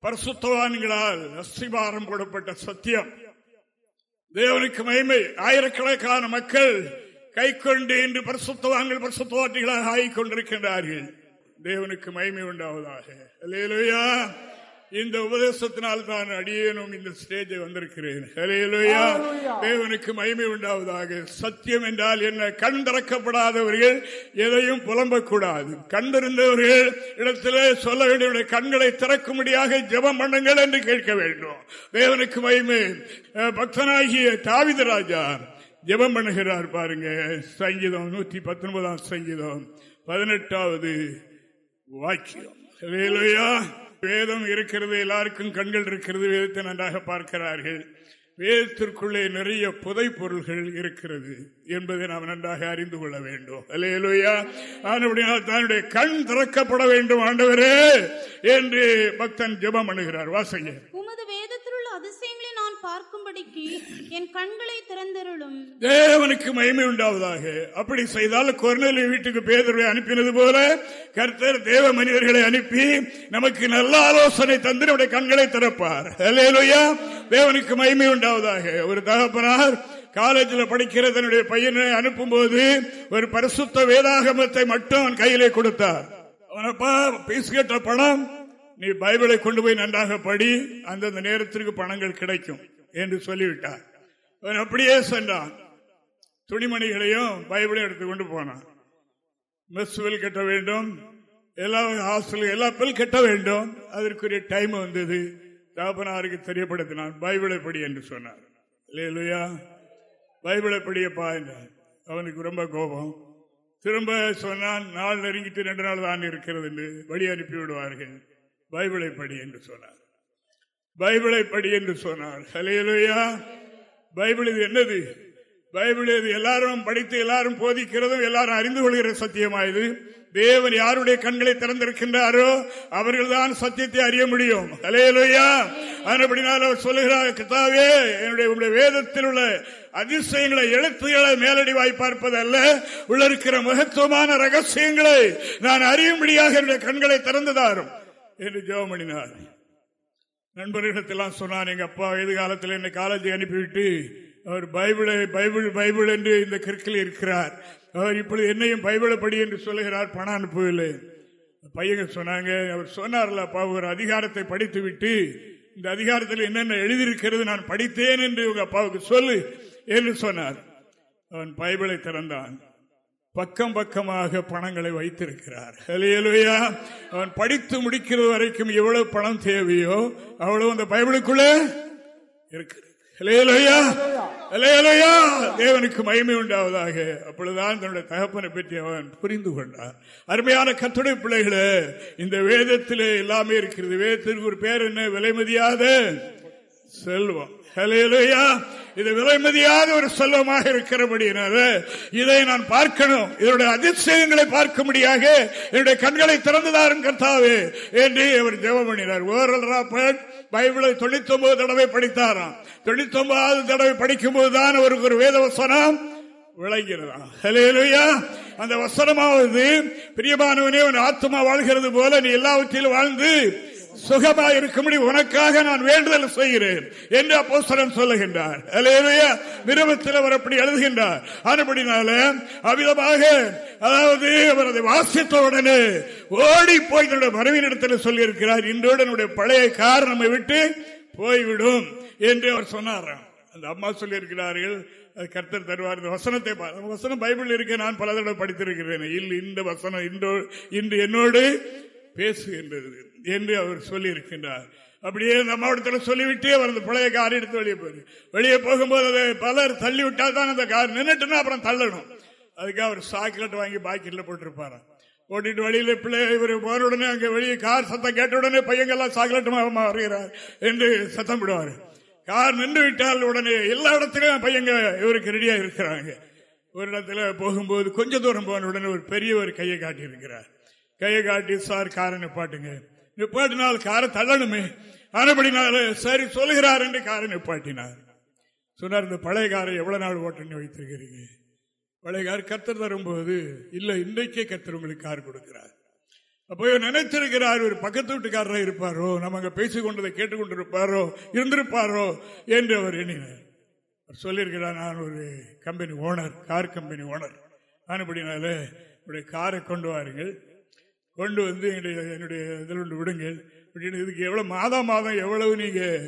பரிசுத்தவான்களால் அஸ்திபாரம் போடப்பட்ட சத்தியம். தேவனுக்கு மகிமை. ஆயிரக்கணக்கான மக்கள் கை கொண்டு இன்று பரிசுத்தவான்கள் பரிசுத்தவாட்டிகளாக ஆகிக் கொண்டிருக்கின்றார்கள் தேவனுக்கு மகிமை உண்டாவதாக. இந்த உபதேசத்தினால் தான் அடியேனும் இந்த ஸ்டேஜை வந்திருக்கிறேன். தேவனுக்கு மகிமை உண்டாவதாக. சத்தியம் என்றால் என்ன? கண் திறக்கப்படாதவர்கள் எதையும் புலம்பக்கூடாது. கண்டிருந்தவர்கள் இடத்திலே சொல்ல வேண்டிய கண்களை திறக்கும்படியாக ஜபம் பண்ணுங்கள் என்று கேட்க வேண்டும். தேவனுக்கு மகிமை. பக்தனாகிய தாவிதராஜா ஜபம் பண்ணுகிறார் பாருங்க. சங்கீதம் நூத்தி பத்தொன்பதாம் சங்கீதம். பதினெட்டாவது வாக்கியம். வேதம் இருக்கிறது எல்லாருக்கும் கண்கள் இருக்கிறது வேதத்தை நன்றாக பார்க்கிறார்கள். வேதத்திற்குள்ளே நிறைய புதை பொருள்கள் இருக்கிறது என்பதை நாம் நன்றாக அறிந்து கொள்ள வேண்டும். அலையலுயா தன்னுடைய கண் திறக்கப்பட வேண்டும் ஆண்டவரே என்று பக்தன் ஜபம் அணுகிறார் வாசங்க உமது வேதத்தில் உள்ள அதிசயங்களை நான் பார்க்கும்படிக்கு என் கண்களை திறந்தருளும். தேவனுக்கு மகிமை உண்டாவதாக. அப்படி செய்தால் கொர்நலி வீட்டுக்கு பேதரை அனுப்பினது போல கர்த்தர் தேவ மனிதர்களை அனுப்பி நமக்கு நல்ல ஆலோசனை தந்து நம்முடைய கண்களை திறப்பார். தேவனுக்கு மகிமை உண்டாவதாக. ஒரு தகப்பனார் காலேஜில் படிக்கிற தன்னுடைய பையனை அனுப்பும் போது ஒரு பரிசுத்த வேதாகமத்தை மட்டும் அவன் கையிலே கொடுத்தார். அவனப்பா பீஸ் கேட்ட பணம் நீ பைபிளை கொண்டு போய் நன்றாக படி அந்தந்த நேரத்திற்கு பணங்கள் கிடைக்கும் என்று சொல்லிவிட்டார். அவன் அப்படியே சென்றான். துணிமணிகளையும் பைபிளையும் எடுத்து கொண்டு போனான். மெஸ் பில் கட்ட வேண்டும். எல்லா ஹாஸ்டல் எல்லா பில் கட்ட வேண்டும். அதற்குரிய டைம் வந்தது. தாபனாருக்கு தெரியப்படுத்தினான். பைபிளை படி என்று சொன்னார். இல்லையா பைபிளை படியப்பா என்றார். அவனுக்கு ரொம்ப கோபம். திரும்ப சொன்னான் நாள் நெருங்கிட்டு ரெண்டு நாள் தான் இருக்கிறது என்று. வழி அனுப்பி விடுவார்கள் பைபிளை படி என்று சொன்னார். பைபிளை படி என்று சொன்னார். ஹலேலுயா பைபிள் இது என்னது? பைபிள் இது எல்லாரும் படித்து எல்லாரும் போதிக்கிறதும் எல்லாரும் அறிந்து கொள்கிற சத்தியமாயுது தேவன் யாருடைய கண்களை திறந்திருக்கின்றாரோ அவர்கள் தான் சத்தியத்தை அறிய முடியும். அலையலையா அதுபடினால் அவர் சொல்லுகிறார் கிதாவே என்னுடைய வேதத்தில் உள்ள அதிசயங்களை எழுத்துகளை மேலடி வாய் பார்ப்பதல்ல. உள்ள இருக்கிற மகத்துவமான ரகசியங்களை நான் அறியும்படியாக என்னுடைய கண்களை திறந்துதாரும் என்று ஜோமணினார் நண்பர்களிடத்தெல்லாம் சொன்னார் எங்க அப்பா எதிர்காலத்தில் என்னை காலேஜ் அனுப்பிவிட்டு அவர் பைபிளை பைபிள் பைபிள் என்று இந்த கிற்கில் இருக்கிறார். அவர் இப்பொழுது என்னையும் பைபிளை படி என்று சொல்லுகிறார் பணம் அனுப்பவில்லை. பையங்க சொன்னாங்க அவர் சொன்னார்ல அப்பா ஒரு அதிகாரத்தை படித்து விட்டு இந்த அதிகாரத்தில் என்னென்ன எழுதியிருக்கிறது நான் படித்தேன் என்று உங்க அப்பாவுக்கு சொல்லு என்று சொன்னார். அவன் பைபிளை திறந்தான். பக்கம் பக்கமாக பணங்களை வைத்திருக்கிறார். அவன் படித்து முடிக்கிறது வரைக்கும் எவ்வளவு பணம் தேவையோ அவ்வளவு அந்த பைபிளுக்குள்ள இருக்கிறது தேவனுக்கு மகிமை உண்டாவதாக. அப்பொழுதுதான் தன்னுடைய தகப்பனை பற்றி அவன் புரிந்து கொண்டார் அருமையான கத்துடை பிள்ளைகளே இந்த வேதத்திலே எல்லாமே இருக்கிறது. வேதத்திற்கு ஒரு பேர் என்ன? விலைமதியாத செல்வம். செல்வம் இது விலைமதியாத ஒரு செல்வமாக இருக்கிறபடியினால இதை நான் பார்க்கணும். இதனுடைய அதிசயங்களை பார்க்க முடியாக என்னுடைய கண்களை திறந்துதாரும் கர்த்தாவே என்று அவர் ஜெபம் பண்ணினார். ஓரல் ராபர்ட் பைபிளை தொண்ணூத்தி ஒன்பது தடவை படித்தாராம். தொண்ணூத்தி ஒன்பதாவது தடவை படிக்கும் போதுதான் அவருக்கு ஒரு வேத வசனம் விளங்கிறதா அந்த வசனமாவது பிரியமானவனே உன் ஆத்மா வாழ்கிறது போல நீ எல்லாவற்றிலும் வாழ்ந்து சுகமாக இருக்கும்படி உனக்காக நான் வேண்டுதல் செய்கிறேன் என்று அப்போ சொல்லுகின்றார். நிறுவத்தில் அவர் அப்படி எழுதுகின்றார். அதுபடினால அவிதமாக அதாவது அவர் அதை ஓடி போய் தன்னுடைய மனைவியிடத்தில் சொல்லியிருக்கிறார். இன்றோடு பழைய கார் நம்மை விட்டு போய்விடும் என்று அவர் சொன்னார் அந்த அம்மா சொல்லியிருக்கிறார்கள் கர்த்தர் தருவார். இந்த வசனத்தை வசனம் பைபிள் இருக்க. நான் பல தடவை படித்திருக்கிறேன். இந்த வசனம் இன்று என்னோடு பேசுகின்றது. என்று அவர் சொல்லியிருக்கின்றார். அப்படியே நம்ம இடத்துல சொல்லிவிட்டே அவர் அந்த பழைய கார் எடுத்து வெளியே போயிரு. வெளியே போகும்போது பலர் தள்ளி விட்டால் தான் அந்த கார் நின்றுட்டுனா அப்புறம் தள்ளணும். அதுக்காக அவர் சாக்லேட் வாங்கி பாக்கெட்ல போட்டிருப்பாரு ஓட்டிட்டு வழியில பிள்ளை இவர் போன உடனே அங்க வெளியே கார் சத்தம் கேட்ட உடனே பையங்கெல்லாம் சாக்லேட் வருகிறார் என்று சத்தம் விடுவார் கார் நின்று விட்டால் உடனே எல்லா இடத்துலயும் பையங்க இவருக்கு ரெடியா இருக்கிறாங்க. ஒரு இடத்துல போகும்போது கொஞ்ச தூரம் போன உடனே ஒரு பெரிய ஒரு கையை காட்டி இருக்கிறார் கையை காட்டி சார் காரை நிப்பாட்டுங்க. நிப்பாட்டினால் காரை தள்ளணுமே. ஆனபடினால சரி சொல்லுகிறார் என்று காரை நிப்பாட்டினார். சொன்னார் இந்த பழைய காரை எவ்வளவு நாள் ஓட்டணி வைத்திருக்கிறீங்க? பழைய கார் கத்தர் தரும்போது இல்லை இன்றைக்கே கத்தர் உங்களுக்கு கார் கொடுக்கிறார். அப்போ நினைத்திருக்கிறார் ஒரு பக்கத்து வீட்டுக்காரராக இருப்பாரோ? நம்ம அங்கே பேசிக்கொண்டதை கேட்டுக்கொண்டிருப்பாரோ? இருந்திருப்பாரோ? என்று அவர் எண்ணினார். சொல்லியிருக்கிறார் நான் ஒரு company owner car company owner ஆனபடினால காரை கொண்டு வாருங்கள். கொண்டு வந்து என்னுடைய என்னுடைய இதில் ஒன்று விடுங்கள் அப்படின்னு இதுக்கு எவ்வளோ மாதம் மாதம் எவ்வளவு நீங்கள்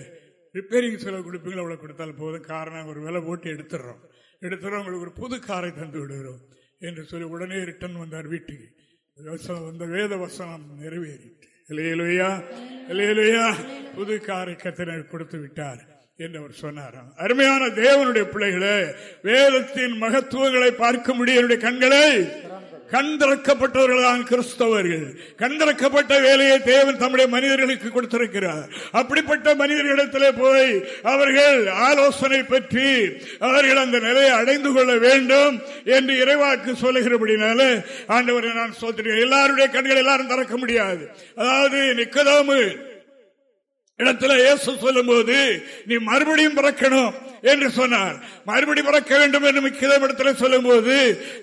ரிப்பேரிங் செலவு கொடுப்பீங்களோ அவ்வளோ கொடுத்தாலும் போதும். காரணம் ஒரு விலை போட்டு எடுத்துடுறோம் எடுத்துடுறோம் உங்களுக்கு ஒரு புது காரை தந்து விடுகிறோம் என்று சொல்லி உடனே ரிட்டன் வந்தார் வீட்டுக்கு. வந்த வேத வசனம் நிறைவேறிட்டு. இல்லையிலையா இல்லையிலையா புது காரை கத்தினர் கொடுத்து விட்டார் என்று அவர் சொன்னாராம் அருமையான தேவனுடைய பிள்ளைகளை வேதத்தின் மகத்துவங்களை பார்க்க முடியும் கண்களை கண்டிறக்கப்பட்டவர்களான் தான் கிறிஸ்தவர்கள். கண்திறக்கப்பட்ட வேலையை தேவன் தம்முடைய மனிதர்களுக்கு கொடுத்திருக்கிறார். அப்படிப்பட்ட மனிதர்களிடத்திலே போய் அவர்கள் ஆலோசனை பெற்று அவர்கள் அந்த நிலையை அடைந்து கொள்ள வேண்டும் என்று இறைவாக்கு சொல்லுகிறபடினால ஆண்டவரை நான் சொல்கிறேன் எல்லாருடைய கண்கள் எல்லாரும் திறக்க முடியாது. அதாவது நிக்கதாமு இடத்துல இயேசு சொல்லும் போது நீ மறுபடியும் பிறக்கணும் என்று சொன்னார். மறுபடி பிறக்க வேண்டும் என்று மிக்கதம் இடத்துல சொல்லும் போது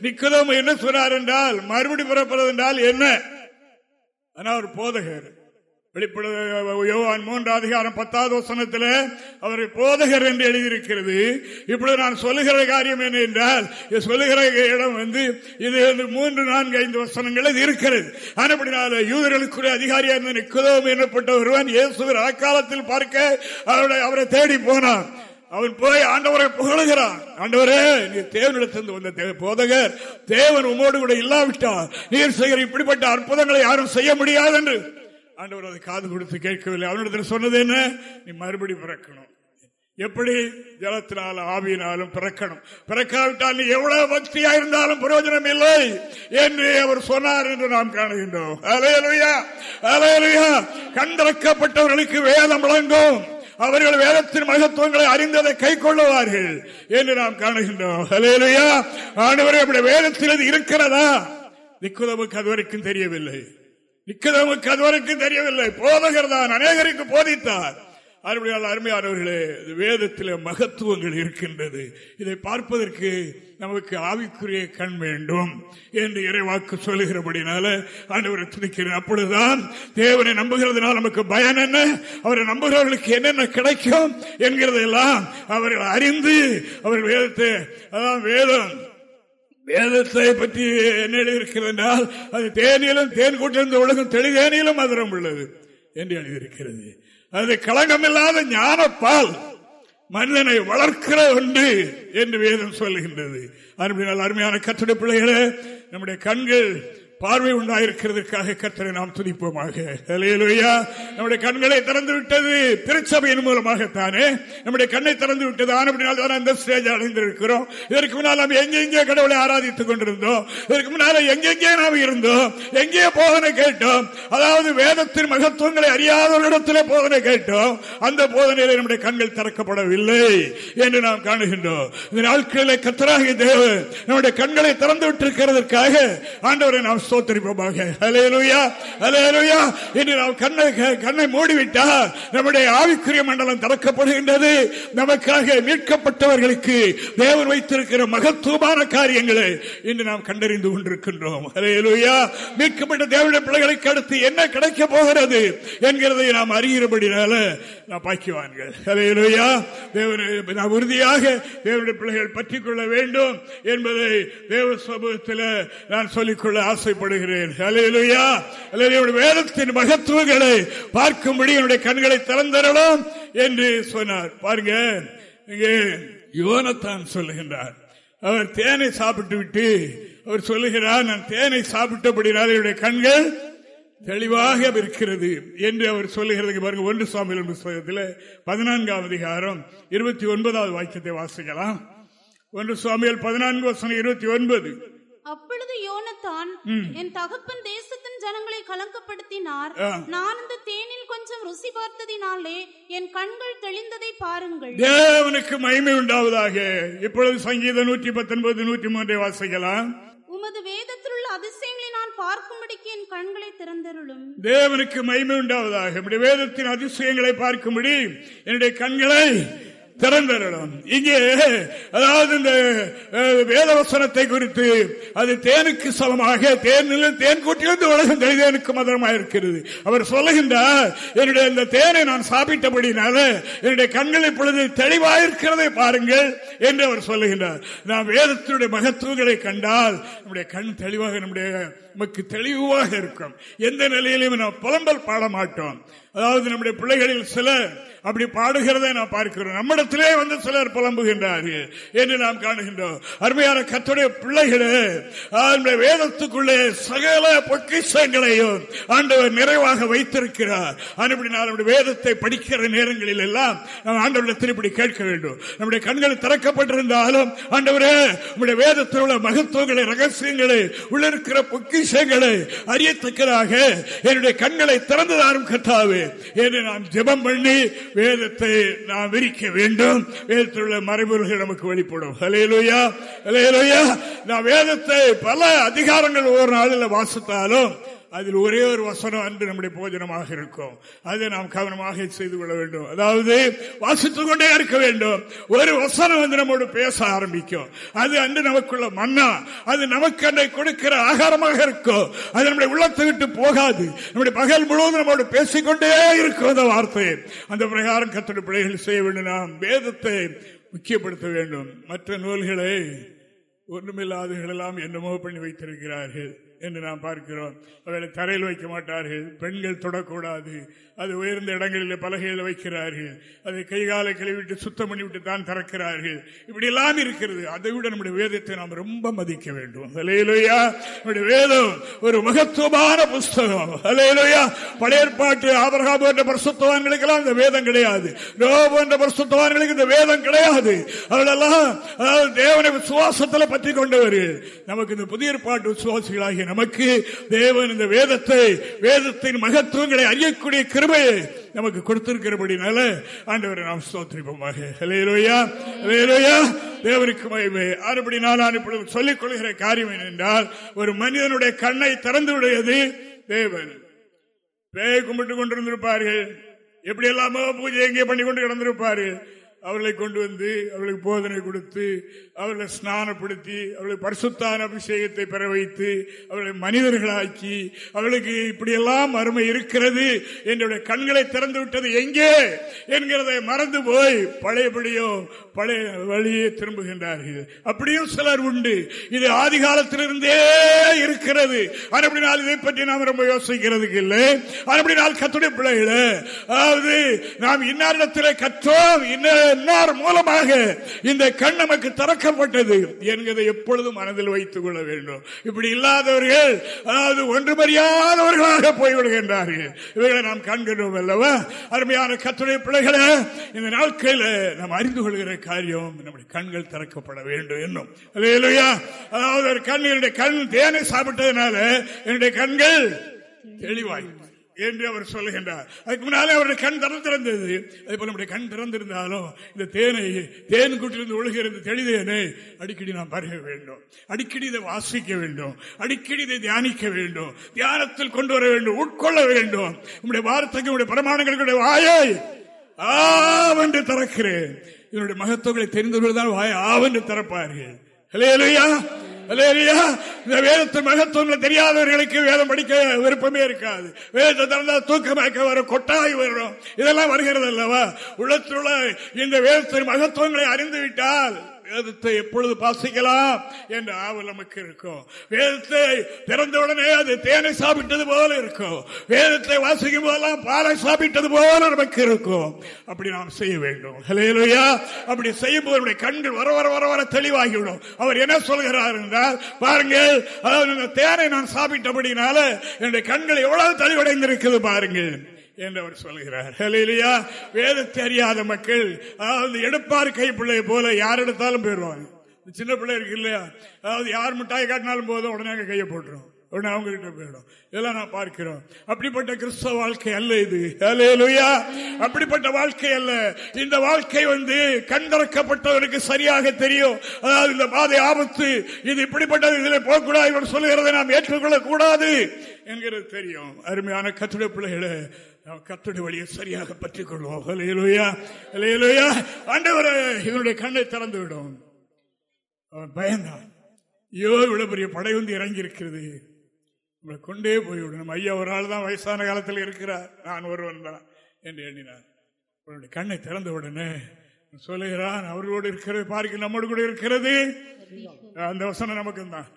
நிக்கதம் என்ன சொன்னார் என்றால் மறுபடி பிறப்பது என்றால் என்ன ஒரு போதகர். வெளிப்பட மூன்றாம் அதிகாரம் பத்தாவது வசனத்தில் அவர் போதகர் என்று எழுதியிருக்கிறது. இப்பொழுது நான் சொல்லுகிற காரியம் என்ன என்றால் சொல்லுகிற இடம் வந்து இது மூன்று நான்கு ஐந்து வசனங்கள் இருக்கிறது ஆனப்படினால யூதர்களுக்குரிய அதிகாரியா இருந்த நிக்கதோம் எனப்பட்ட ஒருவன் இயேசுவர் அக்காலத்தில் பார்க்க அவருடைய அவரை தேடி போனான். அவன் போய் ஆண்டவரை புகழுகிறான். ஆண்டவரே நீ தேவனிடத்திலிருந்து வந்த போதகர் தேவன் உமோடு கூட இல்லாவிட்டார் நீர் செய்கிற இப்படிப்பட்ட அற்புதங்களை யாரும் செய்ய முடியாது என்று ஆண்டவர் அதை காது கொடுத்து கேட்கவில்லை. அவனிடத்தில் சொன்னது என்ன? நீ மறுபடி பிறக்கணும். எப்படி? ஜலத்தினாலும் ஆவியினாலும் பிறக்கணும். பிறக்காவிட்டால் நீ எவ்வளவு பக்தியா இருந்தாலும் பிரயோஜனம் இல்லை என்று அவர் சொன்னார் என்று நாம் காணுகின்றோம். கண்டிறக்கப்பட்டவர்களுக்கு வேதம் வழங்கும். அவர்கள் வேதத்தின் மகத்துவங்களை அறிந்ததை கை கொள்ளுவார்கள் என்று நாம் காணுகின்றோம். அப்படி வேதத்தில் இருக்கிறதா? நிக்குதமுக்கு அதுவரைக்கும் தெரியவில்லை. நிக்கதமுக்கு அதுவரைக்கும் தெரியவில்லை. போதகர் தான் அநேகருக்கு போதித்தார். அருமையால் அருமையானவர்களே வேதத்தில் மகத்துவங்கள் இருக்கின்றது. இதை பார்ப்பதற்கு நமக்கு ஆவிக்குரிய கண் வேண்டும் என்று இறைவாக்கு சொல்லுகிறபடினால ஆண்டவரை துணிக்கிறேன் அப்பொழுதுதான் தேவனை நம்புகிறதுனால் நமக்கு பயன் என்ன? அவரை நம்புகிறவர்களுக்கு என்னென்ன கிடைக்கும் என்கிறதெல்லாம் அவர்கள் அறிந்து அவர்கள் வேதத்தை அதான் வேதம் வேதத்தை பற்றி என்ன எழுதியிருக்கிறது என்றால் அது தேனியிலும் தேன் கூட்டிருந்த உலகம் தெளிதேனியிலும் மதுரம் உள்ளது என்று எழுதியிருக்கிறது. அது களங்கமில்லாத ஞானப்பால் மனிதனை வளர்க்கிற ஒன்று என்று வேதம் சொல்லுகின்றது அருமையான கற்றடை பிள்ளைகளே நம்முடைய கண்கள் பார்வை உண்டாயிருக்கிறதுக்காக கத்தரை நாம் துதிப்போமாக. நம்முடைய கண்களை திறந்து விட்டது திருச்சபையின் மூலமாகத்தானே. நம்முடைய கண்ணை திறந்து விட்டது ஆனப்படினால் தான் அந்த ஸ்டேஜ் அடைந்திருக்கிறோம். இதற்கு முன்னால் நாம் எங்கெங்கே கடவுளை ஆராதித்துக் கொண்டிருந்தோம். இதற்கு முன்னால் எங்கெங்கே நாம் இருந்தோம். எங்கே போதனை கேட்டோம். அதாவது வேதத்தின் மகத்துவங்களை அறியாதவர்களிடத்திலே போதனை கேட்டோம். அந்த போதனையில நம்முடைய கண்கள் திறக்கப்படவில்லை என்று நாம் காணுகின்றோம். இந்த நாட்களில் கத்தராகிய தேவன் நம்முடைய கண்களை திறந்து விட்டிருக்கிறதற்காக ஆண்டவரை நாம் ஸ்தோத்தரிப்போமாக அலையலுயா அலையலுயா என்று நாம் கண்ணை கண்ணை மூடிவிட்டால் நம்முடைய ஆவிக்குரிய மண்டலம் திறக்கப்படுகின்றது. நமக்காக மீட்கப்பட்டவர்களுக்கு தேவன் வைத்திருக்கிற மகத்துவமான காரியங்களை இன்று நாம் கண்டறிந்து கொண்டிருக்கின்றோம். அலையலுயா மீட்கப்பட்ட தேவனுடைய பிள்ளைகளுக்கு அடுத்து என்ன கிடைக்க போகிறது என்கிறதை நாம் அறிகிறபடினால நான் பாக்கிவான்கள் அலையலுயா நாம் உறுதியாக தேவனுடைய பிள்ளைகள் பற்றிக் கொள்ள வேண்டும் என்பதை தேவ சமூகத்தில் நான் சொல்லிக்கொள்ள ஆசை ஆசைப்படுகிறேன் வேதத்தின் மகத்துவங்களை பார்க்கும்படி என்னுடைய கண்களை திறந்தரலாம் என்று சொன்னார். பாருங்க இங்கே யோனத்தான் சொல்லுகின்றார். அவர் தேனை சாப்பிட்டு விட்டு அவர் சொல்லுகிறார் நான் தேனை சாப்பிட்டபடினால் என்னுடைய கண்கள் தெளிவாக இருக்கிறது என்று அவர் சொல்லுகிறதுக்கு பாருங்க ஒன்று சுவாமி புத்தகத்தில் பதினான்காம் அதிகாரம் இருபத்தி ஒன்பதாவது வாக்கியத்தை வாசிக்கலாம். ஒன்று சுவாமியில் பதினான்கு வருஷம் இருபத்தி ஒன்பது. அப்பொழுது யோனத்தான் என் தகப்பன் தேசத்தின் ஜனங்களை கலங்கப்படுத்தினார். நான் இந்த தேனில் கொஞ்சம் ருசி பார்த்ததினாலே என் கண்கள் தெளிந்ததை பாருங்கள். தேவனுக்கு மகிமை உண்டாவதாக. இப்பொழுது சங்கீதம் நூற்றி பத்தொன்பது நூற்றி மூன்றை வாசிக்கலாம். உமது வேதத்தில் உள்ள அதிசயங்களை நான் பார்க்கும்படிக்கு என் கண்களை திறந்தருளும். தேவனுக்கு மகிமை உண்டாவதாக. வேதத்தின் அதிசயங்களை பார்க்கும்படி என்னுடைய கண்களை திறந்தரணும் இங்கே அதாவது இந்த வேதவசனத்தை குறித்து அது தேனுக்கு சமமாக தேனிலும் தேன் கூட்டிலிருந்து உலகம் தெளிதேனுக்கு மதமாக இருக்கிறது அவர் சொல்லுகின்றார் என்னுடைய இந்த தேனை நான் சாப்பிட்டபடினால என்னுடைய கண்கள் இப்பொழுது தெளிவாயிருக்கிறதை பாருங்கள் என்று அவர் சொல்லுகின்றார். நாம் வேதத்தினுடைய மகத்துவங்களை கண்டால் நம்முடைய கண் தெளிவாக நம்முடைய நமக்கு தெளிவாக இருக்கும். எந்த நிலையிலும் நாம் புலம்பல் பாட மாட்டோம் அதாவது நம்முடைய பிள்ளைகளில் சிலர் அப்படி பாடுகிறதை நான் பார்க்கிறோம். நம்மிடத்திலே வந்து சிலர் புலம்புகின்றார்கள் என்று நாம் காணுகின்றோம். அருமையான கத்துடைய பிள்ளைகளே வேதத்துக்குள்ளே சகல பொக்கிஷங்களையும் ஆண்டவர் நிறைவாக வைத்திருக்கிறார். நம்முடைய வேதத்தை படிக்கிற நேரங்களில் எல்லாம் நாம் ஆண்டவரிடத்தில் இப்படி கேட்க வேண்டும். நம்முடைய கண்கள் திறக்கப்பட்டிருந்தாலும் ஆண்டவரே நம்முடைய வேதத்தில் உள்ள மகத்துவங்களை ரகசியங்களை உள்ளிருக்கிற பொக்கிஷங்களை அறியத்தக்கதாக என்னுடைய கண்களை திறந்ததாரும் கத்தாவே என்று நாம் ஜெபம் பண்ணி வேதத்தை நாம் விரிக்க வேண்டும். வேதத்தில் உள்ள மறைமுறைகள் நமக்கு வெளிப்படும். ஹலேலுயா ஹலேலுயா நான் வேதத்தை பல அதிகாரங்கள் ஒவ்வொரு நாளில் வாசித்தாலும் அதில் ஒரே ஒரு வசனம் அன்று நம்முடைய போஜனமாக இருக்கும். அதை நாம் கவனமாக செய்து கொள்ள வேண்டும். அதாவது வாசித்துக் கொண்டே இருக்க வேண்டும். ஒரு வசனம் வந்து நம்மோடு பேச ஆரம்பிக்கும். அது அன்று நமக்குள்ள மன்னா. அது நமக்கு அன்றை கொடுக்கிற ஆகாரமாக இருக்கும். அது நம்முடைய உள்ளத்தை விட்டு போகாது. நம்முடைய பகல் முழுவதும் நம்மோடு பேசிக்கொண்டே இருக்கும் அந்த வார்த்தை அந்த பிரகாரம் கத்தடி பிள்ளைகள் செய்ய வேண்டும். நாம் வேதத்தை முக்கியப்படுத்த வேண்டும். மற்ற நூல்களை ஒன்றுமில்லாதவர்களெல்லாம் என்னமோ பண்ணி வைத்திருக்கிறார்கள். என்று நாம் பார்க்கிறோம். அவர்களை தரையில் வைக்க மாட்டார்கள். பெண்கள் தொடக்கூடாது. அது உயர்ந்த இடங்களில் பலகையில் வைக்கிறார்கள். அதை கைகாலை கழுவிட்டு சுத்தம் பண்ணிவிட்டு தான் திறக்கிறார்கள். இப்படி எல்லாம் இருக்கிறது. அதை விட நம்முடைய வேதத்தை நாம் ரொம்ப மதிக்க வேண்டும். அலையிலோயா நம்முடைய வேதம் ஒரு மகத்துவமான புஸ்தகம். அலையிலோயா பழையற்பாட்டு ஆபரகா போன்ற பரிசுத்தவான்களுக்கெல்லாம் இந்த வேதம் கிடையாது. நோ போன்ற பரிசுத்தவான்களுக்கு இந்த வேதம் கிடையாது. அவளெல்லாம் அதாவது தேவனை விசுவாசத்தில் பற்றி கொண்டவர் நமக்கு இந்த புதிய பாட்டு விசுவாசிகளாகிய நமக்கு தேவன் இந்த வேதத்தை வேதத்தின் மகத்துவங்களை அறியக்கூடிய கிருமையை நமக்கு கொடுத்திருக்கிறபடினால ஆண்டவரை நாம் ஸ்தோத்திரிப்போமாக. ஹலேலோயா ஹலேலோயா தேவருக்கு மகிமை. அப்படி நான் இப்பொழுது சொல்லிக் கொள்கிற காரியம் என்னென்றால் ஒரு மனிதனுடைய கண்ணை திறந்து விடுவது தேவன். பேய் கும்பிட்டு கொண்டிருந்திருப்பார்கள். எப்படி எல்லாமோ பூஜை எங்கே பண்ணி கொண்டு கிடந்திருப்பார்கள்? அவர்களை கொண்டு வந்து அவர்களுக்கு போதனை கொடுத்து அவர்களை ஸ்நானப்படுத்தி அவர்களை பரிசுத்தான அபிஷேகத்தை பெற வைத்து அவர்களை மனிதர்களாக்கி அவர்களுக்கு இப்படியெல்லாம் அருமை இருக்கிறது என்னுடைய கண்களை திறந்து விட்டது எங்கே? என்கிறதை மறந்து போய் பழையபடியும் பழைய வழியே திரும்புகின்றார்கள். அப்படியும் சிலர் உண்டு. இது ஆதி காலத்திலிருந்தே இருக்கிறது. அப்படினால் இதை பற்றி நாம் ரொம்ப யோசிக்கிறதுக்கு இல்லை. அப்படினால் கத்துடைய பிள்ளைகள அதாவது நாம் இன்னாரிடத்தில் கற்றோம். இன்னார் மூலமாக இந்த கண் நமக்கு திறக்கப்பட்டது என்கிறதை எப்பொழுதும் மனதில் வைத்துக் கொள்ள வேண்டும். இப்படி இல்லாதவர்கள் அதாவது ஒன்றுமறியாதவர்களாக போய்விடுகின்றார்கள். இவைகளை நாம் காண்கின்றோம் அல்லவா? அருமையான கத்துடைய பிள்ளைகளை இந்த நாட்களில் நாம் அறிந்து கொள்கிற காரியம் நம்முடைய கண்கள் திறக்கப்பட வேண்டும் என்னும். அதாவது ஒரு கண் என்னுடைய கண் தேனை சாப்பிட்டதுனால என்னுடைய கண்கள் தெளிவாய் என்று அவர் சொல்லுகின்றார். அதுக்கு முன்னாலே அவருடைய கண் திறந்திருந்தது அதே போல நம்முடைய கண் திறந்திருந்தாலும் இந்த தேனை தேன் கூட்டிலிருந்து ஒழுகிற இந்த தெளிதேனை அடிக்கடி நாம் பருக வேண்டும். அடிக்கடி இதை வாசிக்க வேண்டும். அடிக்கடி இதை தியானிக்க வேண்டும். தியானத்தில் கொண்டு வர வேண்டும். உட்கொள்ள வேண்டும். நம்முடைய வார்த்தைக்கு நம்முடைய பிரமாணங்களுடைய வாயை ஆவென்று திறக்கிறேன். இதனுடைய மகத்துவங்களை தெரிந்தவர்கள் தான் வாய் ஆவென்று திறப்பார்கள். இந்த வேதத்தின் மகத்துவம் தெரியாதவர்களுக்கு வேதம் படிக்க விருப்பமே இருக்காது. வேதத்தை திறந்தா தூக்கமாக்க வரும் கொட்டாய் வரும். இதெல்லாம் வருகிறது அல்லவா உள்ளத்துள்ள இந்த வேதத்தின் மகத்துவங்களை அறிந்து விட்டால் வேதத்தை எப்பொழுது பாசிக்கலாம் என்ற ஆவல் நமக்கு இருக்கும். வேதத்தை திறந்தவுடனே அது தேனை சாப்பிட்டது போல இருக்கும். வேதத்தை வாசிக்கும் போதெல்லாம் பாலை சாப்பிட்டது போல நமக்கு இருக்கும். அப்படி நாம் செய்ய வேண்டும். அப்படி செய்யும் போது கண்கள் வர வர வர வர தெளிவாகிவிடும். அவர் என்ன சொல்கிறார் என்றால் பாருங்கள் அதாவது தேனை நான் சாப்பிட்டபடினால என்னுடைய கண்கள் எவ்வளவு தெளிவடைந்திருக்கிறது பாருங்கள். என்று அவர் சொல்கிறார். இல்லையா வேத தெரியாத மக்கள் அதாவது எடுப்பார் கைப்பிள்ளை போல யார் எடுத்தாலும் போயிடுவாங்க. சின்ன பிள்ளை இருக்கு இல்லையா? அதாவது யார் மிட்டாய் காட்டினாலும் போதும் உடனே கையை போட்டுரும். உடனே அவங்க கிட்ட போயிடும். இதெல்லாம் நான் பார்க்கிறோம். அப்படிப்பட்ட கிறிஸ்தவ வாழ்க்கை அல்ல இது. அப்படிப்பட்ட வாழ்க்கை அல்ல. இந்த வாழ்க்கை வந்து கண்டறக்கப்பட்டவருக்கு சரியாக தெரியும். அதாவது இந்த பாதை ஆபத்து இது இப்படிப்பட்டது இதில் போகக்கூடாது இவர் சொல்லுகிறதை நாம் ஏற்றுக்கொள்ளக்கூடாது என்கிறது தெரியும். அருமையான கத்துடைய பிள்ளைகளை கத்துடைய வழியை சரியாக பற்றிக் கொள்வோம் ஆண்டவர் இவருடைய கண்ணை திறந்து விடும். அவன் பயந்தான் ஐயோ இவ்வளவு பெரிய படை வந்து இறங்கி இருக்கிறது நம்மளை கொண்டே போய்விடும். நம்ம ஐயா ஒரு ஆள் தான் வயசான காலத்தில் இருக்கிறார். நான் ஒருவன் தான் என்று எண்ணினார். அவருடைய கண்ணை திறந்த உடனே சொல்லுகிறான் அவர்களோடு இருக்கிறது பார்க்க நம்மோடு கூட இருக்கிறது. அந்த வசனம் நமக்கு தான்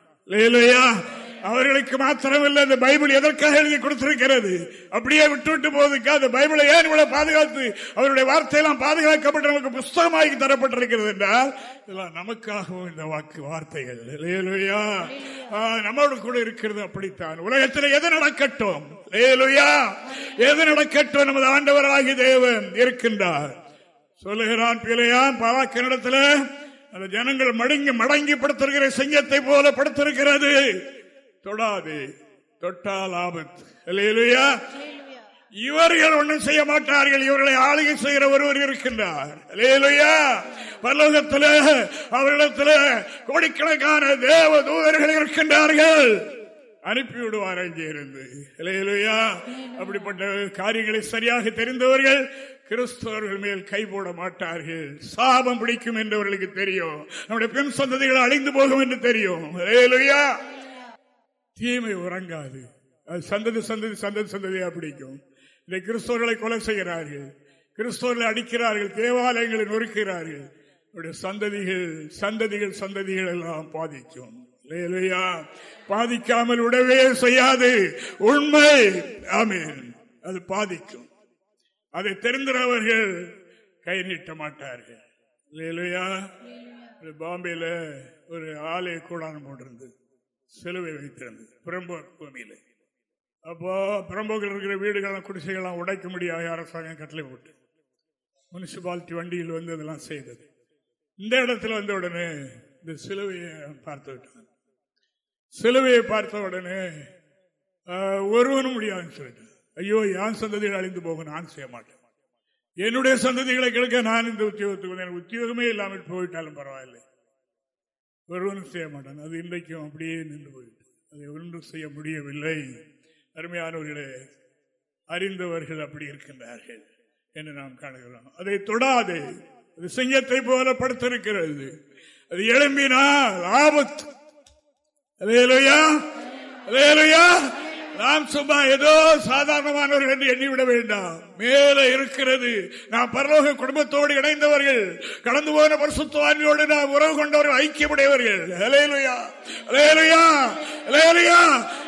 அவர்களுக்கு மாத்திரமில்லை இந்த பைபிள் எதற்காக எழுதி கொடுத்திருக்கிறது? அப்படியே விட்டு விட்டு போவதுக்கு? அந்த பைபிளை ஏன் இவ்வளவு பாதுகாத்து அவருடைய வார்த்தையெல்லாம் பாதுகாக்கப்பட்டு நமக்கு புஸ்தகமாகி தரப்பட்டிருக்கிறது என்றால் இதெல்லாம் நமக்காகவும் இந்த வாக்கு வார்த்தைகள். லேலுயா நம்மளோட கூட இருக்கிறது அப்படித்தான். உலகத்தில் எது நடக்கட்டும்? லேலுயா எது நடக்கட்டும்? நமது ஆண்டவராகி தேவன் இருக்கின்றார். சொல்லுகிறான் பிள்ளையான் பலாக்கினிடத்தில் அந்த ஜனங்கள் மடங்கி மடங்கி படுத்திருக்கிற சிங்கத்தை போல படுத்திருக்கிறது. தொடாது தொட்டால் ஆபத்து. இவர்கள் ஒன்றும் செய்ய மாட்டார்கள் இவர்களை ஆளுகை செய்கிற ஒருவர் இருக்கின்றார். பல்லோகத்தில் அவரிடத்தில் கோடிக்கணக்கான தேவ தூதர்கள் இருக்கின்றார்கள். அனுப்பிவிடுவார் அங்கே இருந்து அப்படிப்பட்ட காரியங்களை சரியாக தெரிந்தவர்கள் கிறிஸ்தவர்கள் மேல் கை போட மாட்டார்கள். சாபம் பிடிக்கும் என்று அவர்களுக்கு தெரியும். நம்முடைய பெண் சந்ததிகள் அழிந்து போகும் என்று தெரியும். தீமை உறங்காது. அது சந்ததி சந்ததி சந்ததி சந்ததியா பிடிக்கும். இந்த கிறிஸ்தவர்களை கொலை செய்கிறார்கள். கிறிஸ்தவர்களை அடிக்கிறார்கள். தேவாலயங்களை நொறுக்கிறார்கள். சந்ததிகள் சந்ததிகள் சந்ததிகள் எல்லாம் பாதிக்கும். பாதிக்காமல் விடவே செய்யாது. உண்மை. ஆமீன். அது பாதிக்கும். அதை தெரிந்தவர்கள் கை நீட்ட மாட்டார்கள். பாம்பேல ஒரு ஆலய கூடாரம் போட்டிருந்தது சிலுவை வைத்திருந்தது. பிரம்போர் பூமியில. அப்போ புறம்போக்கில் இருக்கிற வீடுகள்லாம் குடிசைகள்லாம் உடைக்க முடியாது அரசாங்கம் கட்டளை போட்டு. முனிசிபாலிட்டி வண்டியில் வந்து அதெல்லாம் செய்தது. இந்த இடத்துல வந்த உடனே இந்த சிலுவையை பார்த்து விட்டான் சிலுவையை பார்த்த உடனே ஒருவனும் முடியாதுன்னு சொல்லிட்டு ஐயோ யான் சந்ததிகள் அழிந்து போக நான் செய்ய மாட்டேன். என்னுடைய சந்ததிகளை கிடைக்க நான் இந்த உத்தியோகத்துக்கு உத்தியோகமே இல்லாமல் போயிட்டாலும் பரவாயில்லை. ஒருவனும் செய்ய மாட்டான். அது இன்றைக்கும் அப்படியே நின்று போயிட்டு அதை ஒன்றும் செய்ய முடியவில்லை. அருமையானவர்களே அறிந்தவர்கள் அப்படி இருக்கின்றார்கள் என்று நாம் காணுகிறோம். அதை தொடாது. அது சிங்கத்தை போல படுத்திருக்கிறது. அது எழும்பினால் ஆபத்து. அலையலையா அலையலையா நாம் சும்மா ஏதோ சாதாரணமானவர்கள் என்று எண்ணிவிட வேண்டாம். மேல இருக்கிறது. நாம் பரலோக குடும்பத்தோடு இணைந்தவர்கள். கடந்து போன பரிசுத்தவான்களோடு நாம் உறவு கொண்டவர்கள் ஐக்கியமுடையவர்கள்.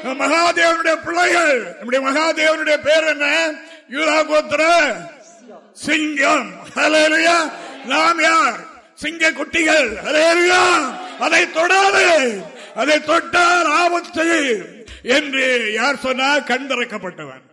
மகாதேவனுடைய பிள்ளைகள். நம்முடைய மகாதேவனுடைய பேர் என்ன? யூரா கோத்திர சிங்கம் நாம் யார்? சிங்க குட்டிகள். அதை தொடாது. அதை தொட்டால் ஆபத்து என்று யார் சொன்னால் கண் திறக்கப்பட்டவன்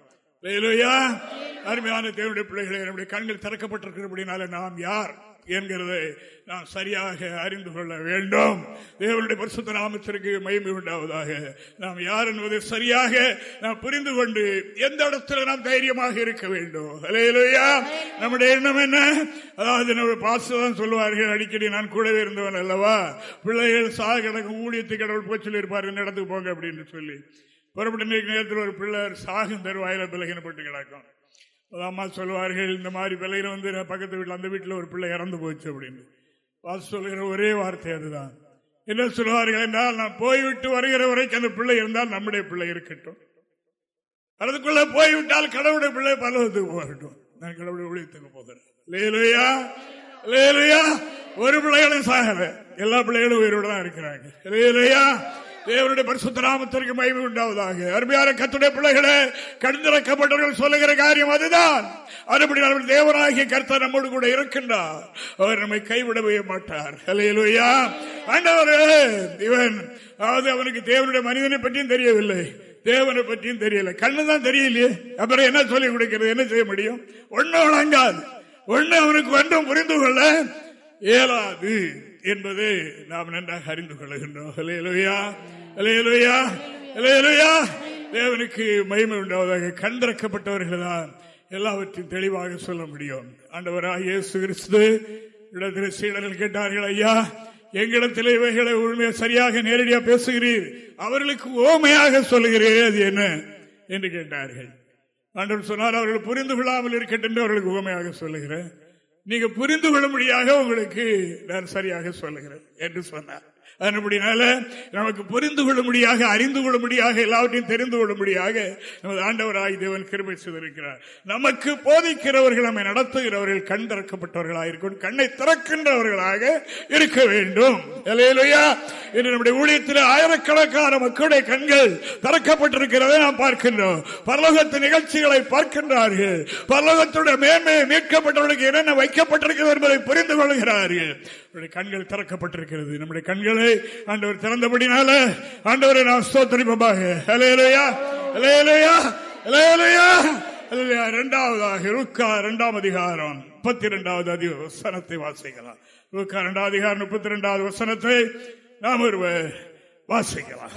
அருமையான தேவனுடைய பிள்ளைகளை நம்முடைய கண்கள் திறக்கப்பட்டிருக்கிறபடினால நாம் யார்? என்கிறதை நாம் சரியாக அறிந்து கொள்ள வேண்டும். தேவனுடைய பரிசுத்த நாமத்திற்கு மயிமை உண்டாவதாக. நாம் யார் என்பதை சரியாக நாம் புரிந்து கொண்டு எந்த இடத்துல நாம் தைரியமாக இருக்க வேண்டும். அலையிலையா நம்முடைய எண்ணம் என்ன? அதாவது நம்முடைய பாசுதான் சொல்லுவார்கள் அடிக்கடி நான் கூடவே இருந்தவன் அல்லவா? பிள்ளைகள் சாக கிடக்கும் ஊழியத்தை கடவுள் போய் சொல்லியிருப்பார்கள் நடந்து போங்க அப்படின்னு சொல்லி. புறப்பட்ட நேரத்தில் ஒரு பிள்ளை சாகும் தருவாயில பிள்ளைகினப்பட்டு கிடக்கும். அம்மா சொல்லுவார்கள் இந்த மாதிரி விலையில வந்து பக்கத்து வீட்டில் அந்த வீட்டில் ஒரு பிள்ளை இறந்து போச்சு அப்படின்னு. வாசு சொல்லுகிற ஒரே வார்த்தை அதுதான். என்ன சொல்லுவார்கள் என்றால் நான் போய்விட்டு வருகிற வரைக்கும் அந்த பிள்ளை இருந்தால் நம்முடைய பிள்ளை இருக்கட்டும். அதுக்குள்ள போய்விட்டால் கடவுளுடைய பிள்ளை பலவத்துக்கு போகட்டும். நான் கடவுளுடைய ஊழியத்துக்கு போகிறேன். லேலுயா லேலுயா ஒரு பிள்ளைகளும் சாகல. எல்லா பிள்ளைகளும் உயிரோடு தான் இருக்கிறாங்க. லேலுயா தேவனுடைய பரிசுத்தராமத்திற்கு மயவு உண்டாவதாக. அருமையான கத்துடைய பிள்ளைகளே கண்டிறக்கப்பட்டவர்கள் சொல்லுகிற காரியம் அதுதான். அதுபடி அவர்கள் தேவனாகிய கர்த்தர் நம்மோடு கூட இருக்கின்றார். அவர் நம்மை கைவிடவே மாட்டார். ஹலையிலுயா இவன் அதாவது அவனுக்கு தேவனுடைய மனிதனை பற்றியும் தெரியவில்லை. தேவனை பற்றியும் தெரியல. கண்ணு தான் தெரியலையே. அப்புறம் என்ன சொல்லிக் கொடுக்கிறது? என்ன செய்ய முடியும்? ஒன்னும் வழங்காது. ஒன்னு அவனுக்கு ஒன்றும் புரிந்து கொள்ள இயலாது என்பதை நாம் நன்றாக அறிந்து கொள்ளுகின்றோம் தேவனுக்கு மகிமை உண்டாவதாக. கண்டிறக்கப்பட்டவர்கள் தான் எல்லாவற்றையும் தெளிவாக சொல்ல முடியும். ஆண்டவராக இயேசு கிறிஸ்து இடத்தில் சீடர்கள் கேட்டார்கள் ஐயா எங்களிடத்தில் இவைகளை உண்மையை சரியாக நேரடியாக பேசுகிறீர். அவர்களுக்கு ஓமையாக சொல்லுகிறீர். அது என்ன? என்று கேட்டார்கள். ஆண்டவர் சொன்னால் அவர்கள் புரிந்து கொள்ளாமல் இருக்கட்டும் அவர்களுக்கு உவமையாக சொல்லுகிறேன். நீங்க புரிந்து கொள்ளும்படியாக உங்களுக்கு நான் சரியாக சொல்லுகிறேன் என்று சொன்னார். அதன்படினால நமக்கு புரிந்து கொள்ளும்படியாக அறிந்து கொள்ளும்படியாக எல்லாவற்றையும் தெரிந்து கொள்ளும்படியாக நமது ஆண்டவராய் தேவன் கிருமை செய்திருக்கிறார். நமக்கு போதிக்கிறவர்கள் நம்மை நடத்துகிறவர்கள் கண் திறக்கப்பட்டவர்களாக இருக்கும் கண்ணை திறக்கின்றவர்களாக இருக்க வேண்டும். என்று நம்முடைய ஊழியத்தில் ஆயிரக்கணக்கான மக்களுடைய கண்கள் திறக்கப்பட்டிருக்கிறதை நாம் பார்க்கின்றோம். பரலோகத்து நிகழ்ச்சிகளை பார்க்கின்றார்கள். பரலோகத்துடைய மேன்மையை மீட்கப்பட்டவர்களுக்கு என்னென்ன வைக்கப்பட்டிருக்கிறது என்பதை புரிந்து கொள்கிறார்கள். கண்கள் திறக்கப்பட்டிருக்கிறது. நம்முடைய கண்களை ஆண்டவர் திறந்தபடினால ஆண்டவரை நாம் ஸ்தோத்தரிப்பமாக. இரண்டாவதாக ருக்கா இரண்டாம் அதிகாரம் முப்பத்தி இரண்டாவது வசனத்தை வாசிக்கலாம். ருக்கா இரண்டாவது அதிகாரம் முப்பத்தி இரண்டாவது வசனத்தை நாம் ஒருவர் வாசிக்கலாம்.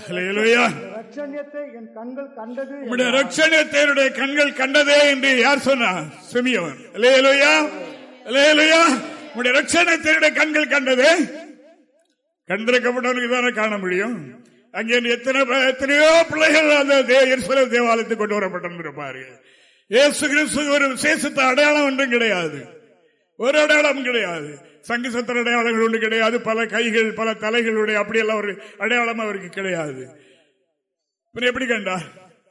என் கண்கள் கண்டது ரட்சணியத்தை கண்கள் கண்டதே என்று யார் சொன்னார்? செமியவன் லேலுயா லேலுயா உங்களுடைய ரட்சணத்தினுடைய கண்கள் கண்டது. கண்டிருக்கப்பட்டவனுக்கு தானே காண முடியும். அங்கே எத்தனை எத்தனையோ பிள்ளைகள் அந்த தேவாலயத்தை கொண்டு வரப்பட்டிருப்பார்கள் இயேசு கிறிஸ்து ஒரு விசேஷத்தை அடையாளம் ஒன்றும் கிடையாது. ஒரு அடையாளம் கிடையாது. சங்கு சத்திர அடையாளங்கள் ஒன்று கிடையாது. பல கைகள் பல தலைகளுடைய அப்படியெல்லாம் ஒரு அடையாளம் அவருக்கு கிடையாது. எப்படி கண்டா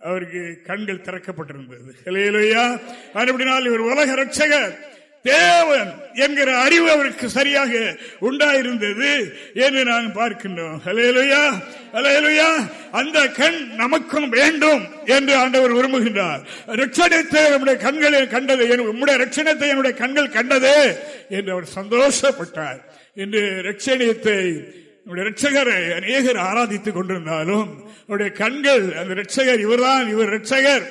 அவருக்கு கண்கள் திறக்கப்பட்டிருந்தது. இவர் உலக ரட்சகர் தேவன் என்கிற அறிவு அவருக்கு சரியாக உண்டாயிருந்தது என்று நான் பார்க்கின்றோம். அந்த கண் நமக்கும் வேண்டும் என்று ஆண்டவர் விரும்புகின்றார். ரட்சணத்தை நம்முடைய கண்களை கண்டது உம்முடைய ரட்சணத்தை என்னுடைய கண்கள் கண்டது என்று அவர் சந்தோஷப்பட்டார். என்று ரட்சணியத்தை நம்முடைய ரட்சகரை அநேகர் ஆராதித்துக் கொண்டிருந்தாலும் அவருடைய கண்கள் அந்த ரட்சகர் இவர்தான் இவர் ரட்சகர்.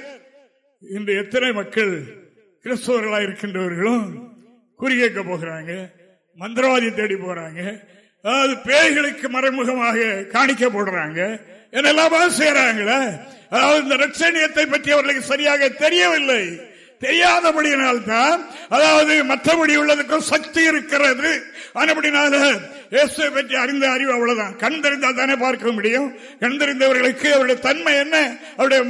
இன்று எத்தனை மக்கள் கிறிஸ்தவர்களாக இருக்கின்றவர்களும் குறி கேட்க போகிறாங்க மந்திரவாதி தேடி போறாங்க அதாவது பேய்களுக்கு மறைமுகமாக காணிக்க போடுறாங்க என்னெல்லாம் செய்யறாங்களே? அதாவது இந்த ரட்சணியத்தை பற்றி அவர்களுக்கு சரியாக தெரியவில்லை. தெரியாதபடியினால்தான் அதாவது மற்றபடி உள்ளதுக்கும் சக்தி இருக்கிறது. அதுபடினால இயேசுவை பற்றி அறிந்த அறிவு அவ்வளவுதான். கண் தெரிந்தால் தானே பார்க்க முடியும். கண் தெரிந்தவர்களுக்கு அவருடைய தன்மை என்ன? அவருடைய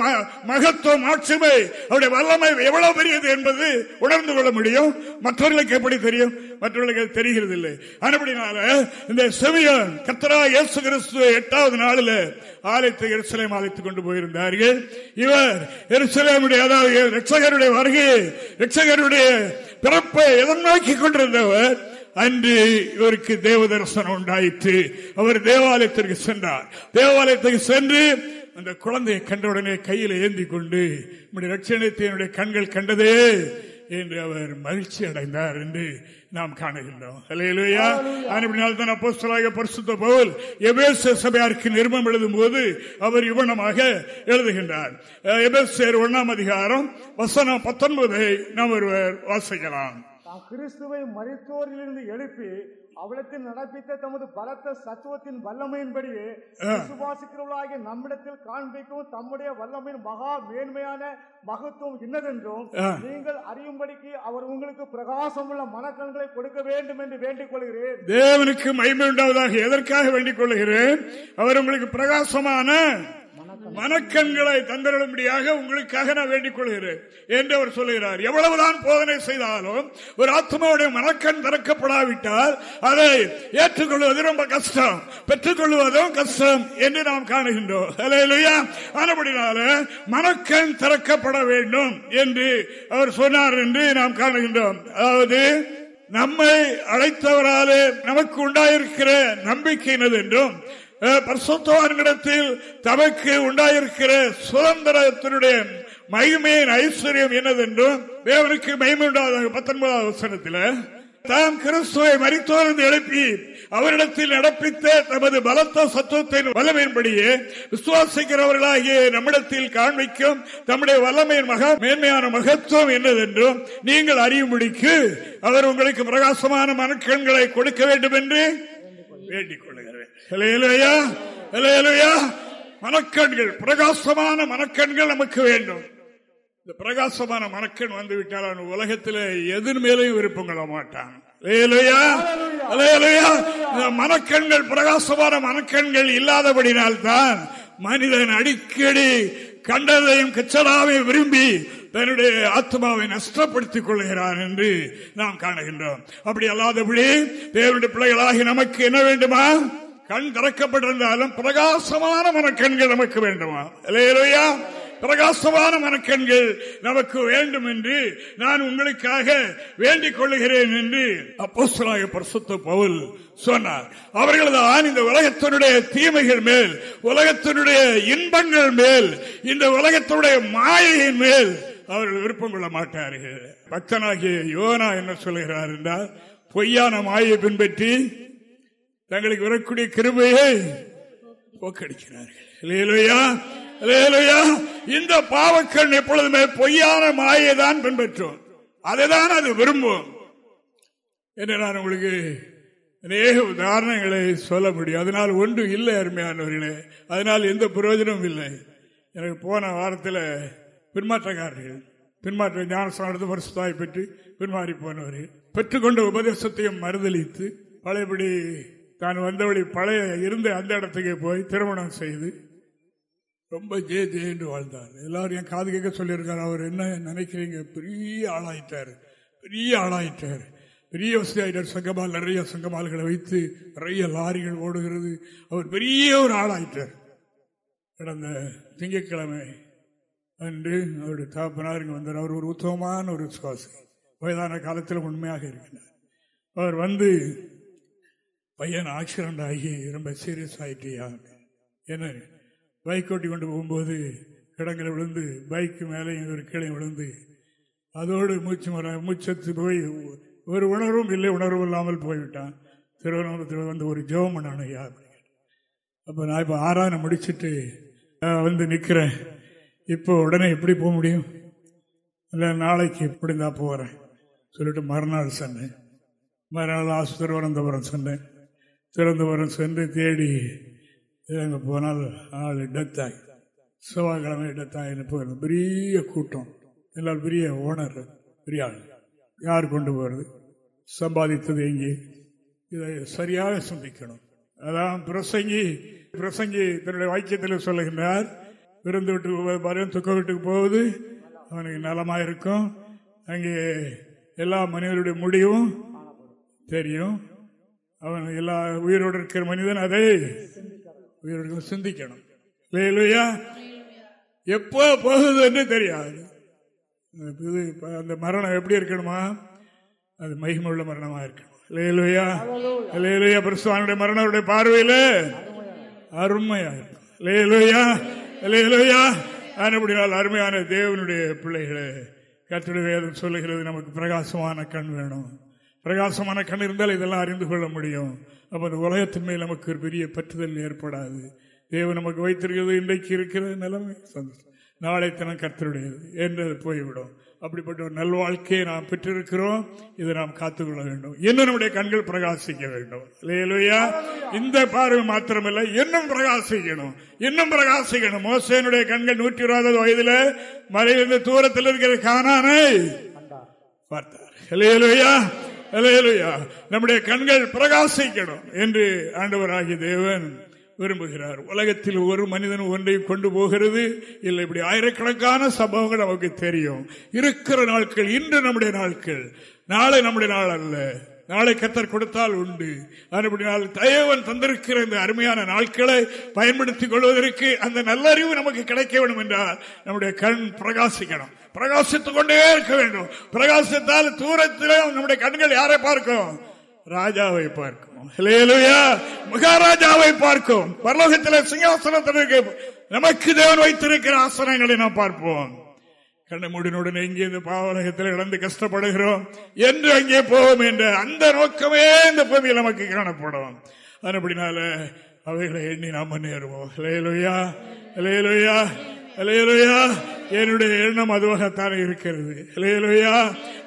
மகத்துவம் ஆட்சிமை அவருடைய வல்லமை எவ்வளவு பெரியது என்பது உணர்ந்து கொள்ள முடியும். மற்றவர்களுக்கு எப்படி தெரியும்? மற்றவர்களுக்கு தெரிகிறது இல்லை அதுபடினால இந்த செவியன் கத்தரா இயேசு கிறிஸ்து எட்டாவது நாளில் ஆலயத்தை எருசலேம் ஆலயத்துக் கொண்டு போயிருந்தார்கள். இவர் எருசலேமுடைய அதாவது ரட்சகருடைய வருகை ரட்சகருடைய பிறப்பை எதன் நோக்கி கொண்டிருந்தவர்? அன்று இவருக்கு தேவ தரிசனம் உண்டாயிற்று. அவர் தேவாலயத்திற்கு சென்றார். தேவாலயத்துக்கு சென்று அந்த குழந்தையை கண்டவுடனே கையில் ஏந்தி கொண்டு நம்முடைய ரட்சணத்தை என்னுடைய கண்கள் கண்டதே என்று அவர் மகிழ்ச்சி அடைந்தார் என்று நாம் காணுகின்றோம். பரிசுத்த பவுல் எபேச சபையாருக்கு நிர்மம் எழுதும் போது அவர் இவ்வளமாக எழுதுகின்றார். எபேசர் ஒன்னாம் அதிகாரம் வசனம் பத்தொன்பதை நாம் ஒருவர் வாசிக்கலாம். கிறிஸ்துவை மறித்தோரிலிருந்து எழுப்பி அவளத்தில் நடப்பித்த தமது பலத்த சத்துவத்தின் வல்லமையின்படியே விசுவாசிக்கிறவர்களாகிய நம்மிடத்தில் காண்பிக்கும் தம்முடைய வல்லமையின் மகா மேன்மையான மகத்துவம் இன்னதென்றும் நீங்கள் அறியும்படிக்கு அவர் உங்களுக்கு பிரகாசம் உள்ள மனக்கண்களை கொடுக்க வேண்டும் என்று வேண்டிக் கொள்கிறேன். தேவனுக்கு மகிமை உண்டாவதாக எதற்காக வேண்டிக் கொள்கிறேன்? அவர் உங்களுக்கு பிரகாசமான மனக்கண்களை தந்தரும்படியாக உங்களுக்காக நான் வேண்டிக் கொள்கிறேன் என்று அவர் சொல்லுகிறார். எவ்வளவுதான் போதனை செய்தாலும் ஒரு ஆத்மாவுடைய மனக்கண் திறக்கப்படாவிட்டால் அதை ஏற்றுக்கொள்வது ரொம்ப கஷ்டம். பெற்றுக்கொள்வதும் கஷ்டம் என்று நாம் காணுகின்றோம். ஆனபடினால மனக்கண் திறக்கப்பட வேண்டும் என்று அவர் சொன்னார் என்று நாம் காணுகின்றோம். அதாவது நம்மை அழைத்தவராலே நமக்கு உண்டாயிருக்கிற நம்பிக்கையினது என்றும் பரிசுத்தவான்களிடத்தில் தமக்கு உண்டாயிருக்கிற சுதந்திரத்தினுடைய மகிமையின் ஐஸ்வர்யம் என்னதென்றும் தேவனுக்கு மகிமை உண்டாத பத்தொன்பதாவது வசனத்தில் தாம் கிறிஸ்துவை மறித்தோர்ந்து எழுப்பி அவரிடத்தில் நடப்பித்த தமது பலத்த சத்துவத்தின் வல்லமையின்படியே விசுவாசிக்கிறவர்களாகிய நம்மிடத்தில் காண்பிக்கும் தம்முடைய வல்லமையின் மக மேன்மையான மகத்துவம் என்னதென்றும் நீங்கள் அறியும்படிக்கு அவர் உங்களுக்கு பிரகாசமான மனக்கண்களை கொடுக்க வேண்டும் என்று வேண்டிக் மனக்கண்கள் பிரகாசமான மனக்கண்கள் நமக்கு வேண்டும். இந்த பிரகாசமான மனக்கண் வந்து விட்டால் உலகத்தில் எதிர் மேலையும் விருப்பம் கொள்ள மாட்டான். மனக்கண்கள் பிரகாசமான மனக்கண்கள் இல்லாதபடினால்தான் மனிதன் அடிக்கடி கண்டதையும் கச்சடாவையும் விரும்பி தன்னுடைய ஆத்மாவை நஷ்டப்படுத்திக் கொள்கிறான் என்று நாம் காணுகின்றோம். அப்படி அல்லாதபடி தேவனுடைய பிள்ளைகளாகி நமக்கு என்ன வேண்டுமா? கண் திறக்கப்பட்டிருந்தாலும் பிரகாசமான மனக்கண்கள் நமக்கு வேண்டுமா? இல்லையா பிரகாசமான மனக்கண்கள் நமக்கு வேண்டும் என்று நான் உங்களுக்காக வேண்டிக் கொள்ளுகிறேன் என்று அப்போஸ்தலாக பிரசுத்த பவுல் சொன்னார். அவர்களது இந்த உலகத்தினுடைய தீமைகள் மேல் உலகத்தினுடைய இன்பங்கள் மேல் இந்த உலகத்தினுடைய மாயையின் மேல் அவர்கள் விருப்பம் கொள்ள மாட்டார்கள். பக்தனாகிய யோனா என்ன சொல்கிறார் என்றால் பொய்யான மாயை பின்பற்றி தங்களுக்கு வரக்கூடிய கிருபையை போக்கடிக்கிறார்கள். இந்த பாவக்கள் எப்பொழுதுமே பொய்யான மாயை தான் பின்பற்றும். அதைதான் அது விரும்பும். என்று நான் உங்களுக்கு அநேக உதாரணங்களை சொல்ல முடியும். அதனால் ஒன்று இல்லை அருமையானவர்களே. அதனால் எந்த பிரயோஜனமும் இல்லை. எனக்கு போன வாரத்தில் பின்மாற்றக்காரர்கள். பின்மாற்ற ஞானஸ்தானத்து வருஷத்தாய் பெற்று பின்மாறி போனவர்கள் பெற்றுக்கொண்ட உபதேசத்தையும் மறுதளித்து பழையபடி தான் வந்தபடி பழைய இருந்த அந்த இடத்துக்கு போய் திருமணம் செய்து ரொம்ப ஜே ஜே என்று வாழ்ந்தார். எல்லாரும் என் காது கேட்க சொல்லியிருக்காரு. அவர் என்ன நினைக்கிறீங்க? பெரிய ஆளாயிட்டார். பெரிய ஆளாயிட்டார். பெரிய வசதியாயிட்டார். சங்கமால் நிறைய சங்கமால்களை வைத்து நிறைய லாரிகள் ஓடுகிறது. அவர் பெரிய ஒரு ஆளாயிட்டார். கடந்த திங்கட்கிழமை அன்று அவருடைய தாப்பனார் இங்கே வந்தார். அவர் ஒரு உத்தமமான ஒரு சுவாசி வயதான காலத்தில் உண்மையாக இருக்கிறார். அவர் வந்து பையன் ஆக்சிடென்ட் ஆகி ரொம்ப சீரியஸ் ஆகிட்டியா என்ன? பைக் ஓட்டி கொண்டு போகும்போது கிடங்கில் விழுந்து பைக்கு மேலே ஒரு கீழே விழுந்து அதோடு மூச்சு மர மூச்சத்து போய் ஒரு உணர்வும் இல்லை உணர்வும் இல்லாமல் போய்விட்டான். திருவனந்தபுரத்தில் வந்து ஒரு ஜெபம் பண்ணான் ஐயா அப்போ நான் இப்போ ஆராதனை முடிச்சுட்டு வந்து நிற்கிறேன் இப்போ உடனே எப்படி போக முடியும்? இல்லை நாளைக்கு எப்படி தான் போகிறேன் சொல்லிட்டு மறுநாள் சென்றேன் மறுநாள் ஆஸ்திரவனந்தபுரம் சொன்னேன். திறந்தபுரம் சென்று தேடி அங்கே போனால் ஆள் இடத்தாய் செவ்வாய்க்கிழமை இடத்தாயின்னு போயிருந்தோம் பெரிய கூட்டம். எல்லாரும் பெரிய ஓனர் பெரிய ஆள். யார் கொண்டு போகிறது சம்பாதித்தது எங்கே? இதை சரியாக சிந்திக்கணும். அதான் பிரசங்கி பிரசங்கி தன்னுடைய வாக்கியத்தில் சொல்லுகின்றார் விருந்து விட்டு துக்க வீட்டுக்கு போவது அவனுக்கு நலமாக இருக்கும் அங்கே எல்லா மனிதனுடைய முடிவும் தெரியும். அவன் எல்லா உயிரோடு இருக்கிற மனிதன் அதை உயிரோடு சிந்திக்கணும். இல்லையா எப்போ போகுது என்று தெரியாது. அந்த மரணம் எப்படி இருக்கணுமா? அது மகிமுள்ள மரணமா இருக்கணும். லேலுயா லேலுயா பிரசுவானுடைய மரணனுடைய பார்வையில் அருமையா இருக்கும். லேலுயா லேலுயா அப்படினால் அருமையான தேவனுடைய பிள்ளைகளை கத்துடைய வேதம் சொல்லுகிறது நமக்கு பிரகாசமான கண் வேணும். பிரகாசமான கண் இருந்தால் இதெல்லாம் அறிந்து கொள்ள முடியும். அப்போ அந்த உலகத்தின் மேல் நமக்கு ஒரு பெரிய பற்றுதல் ஏற்படாது. தேவன் நமக்கு வைத்திருக்கிறது இன்றைக்கு இருக்கிற நிலைமை நாளை தினம் கத்தருடையது என்று போய்விடும். அப்படிப்பட்ட ஒரு நல்வாழ்க்கையை நாம் பெற்றிருக்கிறோம். இதை நாம் காத்துக்கொள்ள வேண்டும். இன்னும் நம்முடைய கண்கள் பிரகாசிக்க வேண்டும். இல்லையா இந்த பார்வை மாத்திரமல்ல இன்னும் பிரகாசிக்கணும். இன்னும் பிரகாசிக்கணும். மோசனுடைய கண்கள் நூற்றி இருபது வயதுல மலையிலிருந்து தூரத்தில் இருக்கிற காணானை பார்த்தார். இல்லையா நம்முடைய கண்கள் பிரகாசிக்கணும் என்று ஆண்டவராகிய தேவன் விரும்புகிறார். உலகத்தில் ஒரு மனிதன் ஒன்றை கொண்டு போகிறது. இல்லை இப்படி ஆயிரக்கணக்கான சம்பவங்கள் நமக்கு தெரியும். இருக்கிற நாட்கள் இன்று நம்முடைய நாட்கள். நாளை நம்முடைய நாள் அல்ல. நாளை கத்தர் கொடுத்தால் உண்டு. நாள் தயவன் தந்திருக்கிற இந்த அருமையான நாட்களை பயன்படுத்திக் கொள்வதற்கு அந்த நல்லறிவு நமக்கு கிடைக்க வேண்டும் என்றால் நம்முடைய கண் பிரகாசிக்கணும். பிரகாசித்துக் கொண்டே இருக்க வேண்டும். பிரகாசித்தால் தூரத்திலும் நம்முடைய கண்கள் யாரை பார்க்கும்? ராஜாவை பார்க்கும். மகாராஜாவை பார்க்கும். பரலோகத்தில் சிங்காசனத்திற்கு நமக்கு தேவன் வைத்திருக்கிற ஆசனங்களை நாம் பார்ப்போம். கண்ண முடினுடன் எங்கே இந்த பாவலகத்தில் இழந்து கஷ்டப்படுகிறோம்? என்று அங்கே போவோம் என்ற அந்த நோக்கமே இந்த பூமியில் நமக்கு காணப்படும். அப்படினால அவைகளை எண்ணி நாம் முன்னேறுவோம். லேலுயா லேலுயா லேலுயா என்னுடைய எண்ணம் அதுவாகத்தானே இருக்கிறது. லேலுயா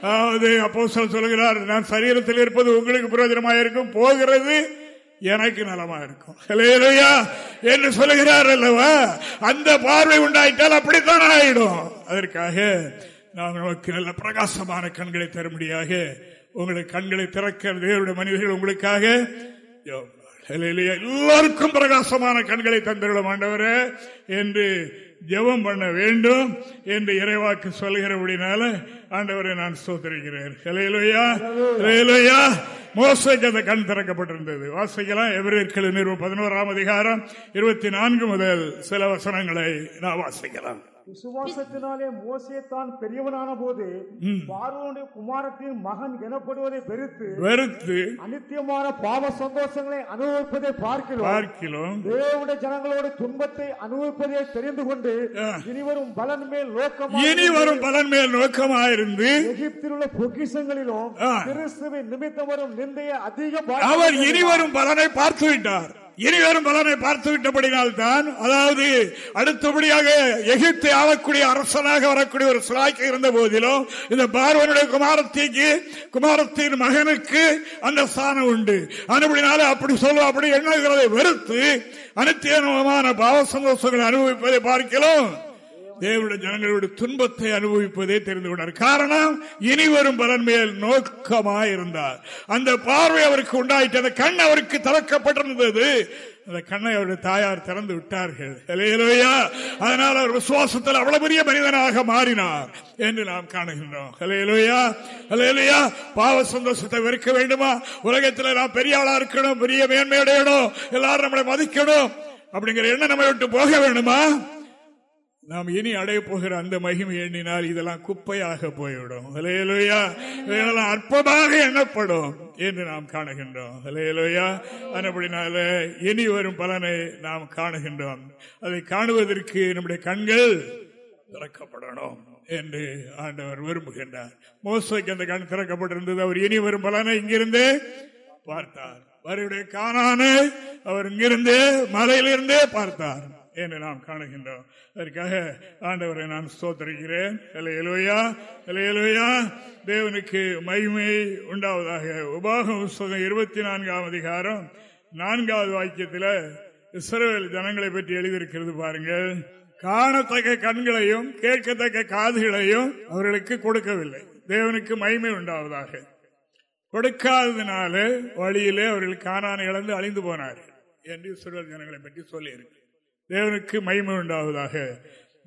அதாவது அப்போ சொல்கிறார் நான் சரீரத்தில் இருப்பது உங்களுக்கு பிரயோஜனமாக இருக்கும் போகிறது எனக்கு நலமா இருக்கும். என்று சொல்லுகிறார் அல்லவா அந்த பார்வை உண்டாயிட்டால் அப்படித்தான் ஆயிடும். அதற்காக நாம் நமக்கு நல்ல பிரகாசமான கண்களை தரும்படியாக உங்களுடைய கண்களை திறக்கிற தேவருடைய மனிதர்கள் உங்களுக்காக எல்லாருக்கும் பிரகாசமான கண்களை தந்துவிட ஆண்டவரே என்று ஜெபம் பண்ண வேண்டும் என்று இறைவாக்கு சொல்கிறபடினால ஆண்டவரை நான் சோதரிக்கிறேன் மோசைக்கு அந்த கண் திறக்கப்பட்டிருந்தது. வாசிக்கலாம் எவரேற்கள் நிறுவனம் பதினோராம் அதிகாரம் இருபத்தி நான்கு முதல் சில வசனங்களை நான் வாசிக்கலாம். விசுவாசத்தினாலே மோசே தான் பெரியவனான போது பார்வோனுடைய குமாரத்தின் மகன் எனப்படுவதை வெறுத்து வெறுத்து அனித்தியமான பாவ சந்தோஷங்களை அனுபவிப்பதை பார்க்கிறோம். பார்க்கிறோம். தேவனுடைய ஜனங்களோட துன்பத்தை அனுபவிப்பதை தெரிந்து கொண்டு இனிவரும் பலன் மேல் நோக்கமாக இனி வரும் பலன் மேல் நோக்கமாயிருந்து எகிப்தில் உள்ள பொக்கிஷங்களிலும் கிறிஸ்துவின் நிமித்தம் வரும் நிந்தைய அதிக அவர் இனி வரும் பலனை பார்த்து விட்டார். இனிவரும் பலனை பார்த்து விட்டபடினால்தான் அதாவது அடுத்தபடியாக எகிப்து ஆளக்கூடிய அரசனாக வரக்கூடிய ஒரு சிலாய்க்கு இருந்த போதிலும் இந்த பார்வனுடைய குமாரத்திக்கு குமாரத்தின் மகனுக்கு அந்த ஸ்தானம் உண்டு. அதுபடினால அப்படி சொல்லுவோம் அப்படி எண்ணுகிறதை வெறுத்து அனித்தியமான பாவ சந்தோஷங்களை அனுபவிப்பதை பார்க்கலாம் தேவனுடைய ஜனங்களுடைய துன்பத்தை அனுபவிப்பதே தெரிந்து கொண்டார். காரணம் இனி வரும் பலன் மேல் நோக்கமாயிருந்தார். அந்த பார்வை அவருக்கு உண்டாயிட்டு அந்த கண் அவருக்கு திறக்கப்பட்டிருந்தது. அந்த கண்ணை அவருடைய தாயார் திறந்து விட்டார்கள். அதனால் அவர் விசுவாசத்தில் அவ்வளவு பெரிய மனிதனாக மாறினார் என்று நாம் காணுகின்றோம். ஹலேலுயா பாவ சந்தோஷத்தை வெறுக்க வேண்டுமா? உலகத்தில் நாம் பெரிய ஆளா இருக்கணும் பெரிய மேன்மையடையணும் எல்லாரும் நம்மளை மதிக்கணும் அப்படிங்கிற எண்ணம் நம்ம விட்டு போக வேண்டுமா? நாம் இனி அடைய போகிற அந்த மகிமை எண்ணினால் இதெல்லாம் குப்பையாக போய்விடும். ஹலேலுயா இதெல்லாம் அற்பமாக எண்ணப்படும் என்று நாம் காணுகின்றோம். ஹலேலுயா அப்படினால இனி வரும் பலனை நாம் காணுகின்றோம். அதை காணுவதற்கு நம்முடைய கண்கள் திறக்கப்படணும் என்று ஆண்டவர் விரும்புகின்றார். மோசைக்கு அந்த கண் திறக்கப்பட்டிருந்தது. அவர் இனி வரும் பலனை இங்கிருந்து பார்த்தார். அவருடைய காணான அவர் இங்கிருந்து மலையிலிருந்தே பார்த்தார். என்று நாம் காணுகின்றோம். அதற்காக ஆண்டவரை நான் ஸ்தோத்தரிக்கிறேன். தேவனுக்கு மகிமை உண்டாவதாக. உபாகம் புஸ்தகம் இருபத்தி நான்காம் அதிகாரம் நான்காவது வாக்கியத்தில் இஸ்ரேல் ஜனங்களை பற்றி எழுதியிருக்கிறது பாருங்கள். காணத்தக்க கண்களையும் கேட்கத்தக்க காதுகளையும் அவர்களுக்கு கொடுக்கவில்லை. தேவனுக்கு மகிமை உண்டாவதாக. கொடுக்காததுனால வழியிலே அவர்கள் காணான இழந்து அழிந்து போனார்கள் என்று சிறுவர் ஜனங்களை பற்றி சொல்லியிருக்கு. தேவனுக்கு மகிமை உண்டாவதாக.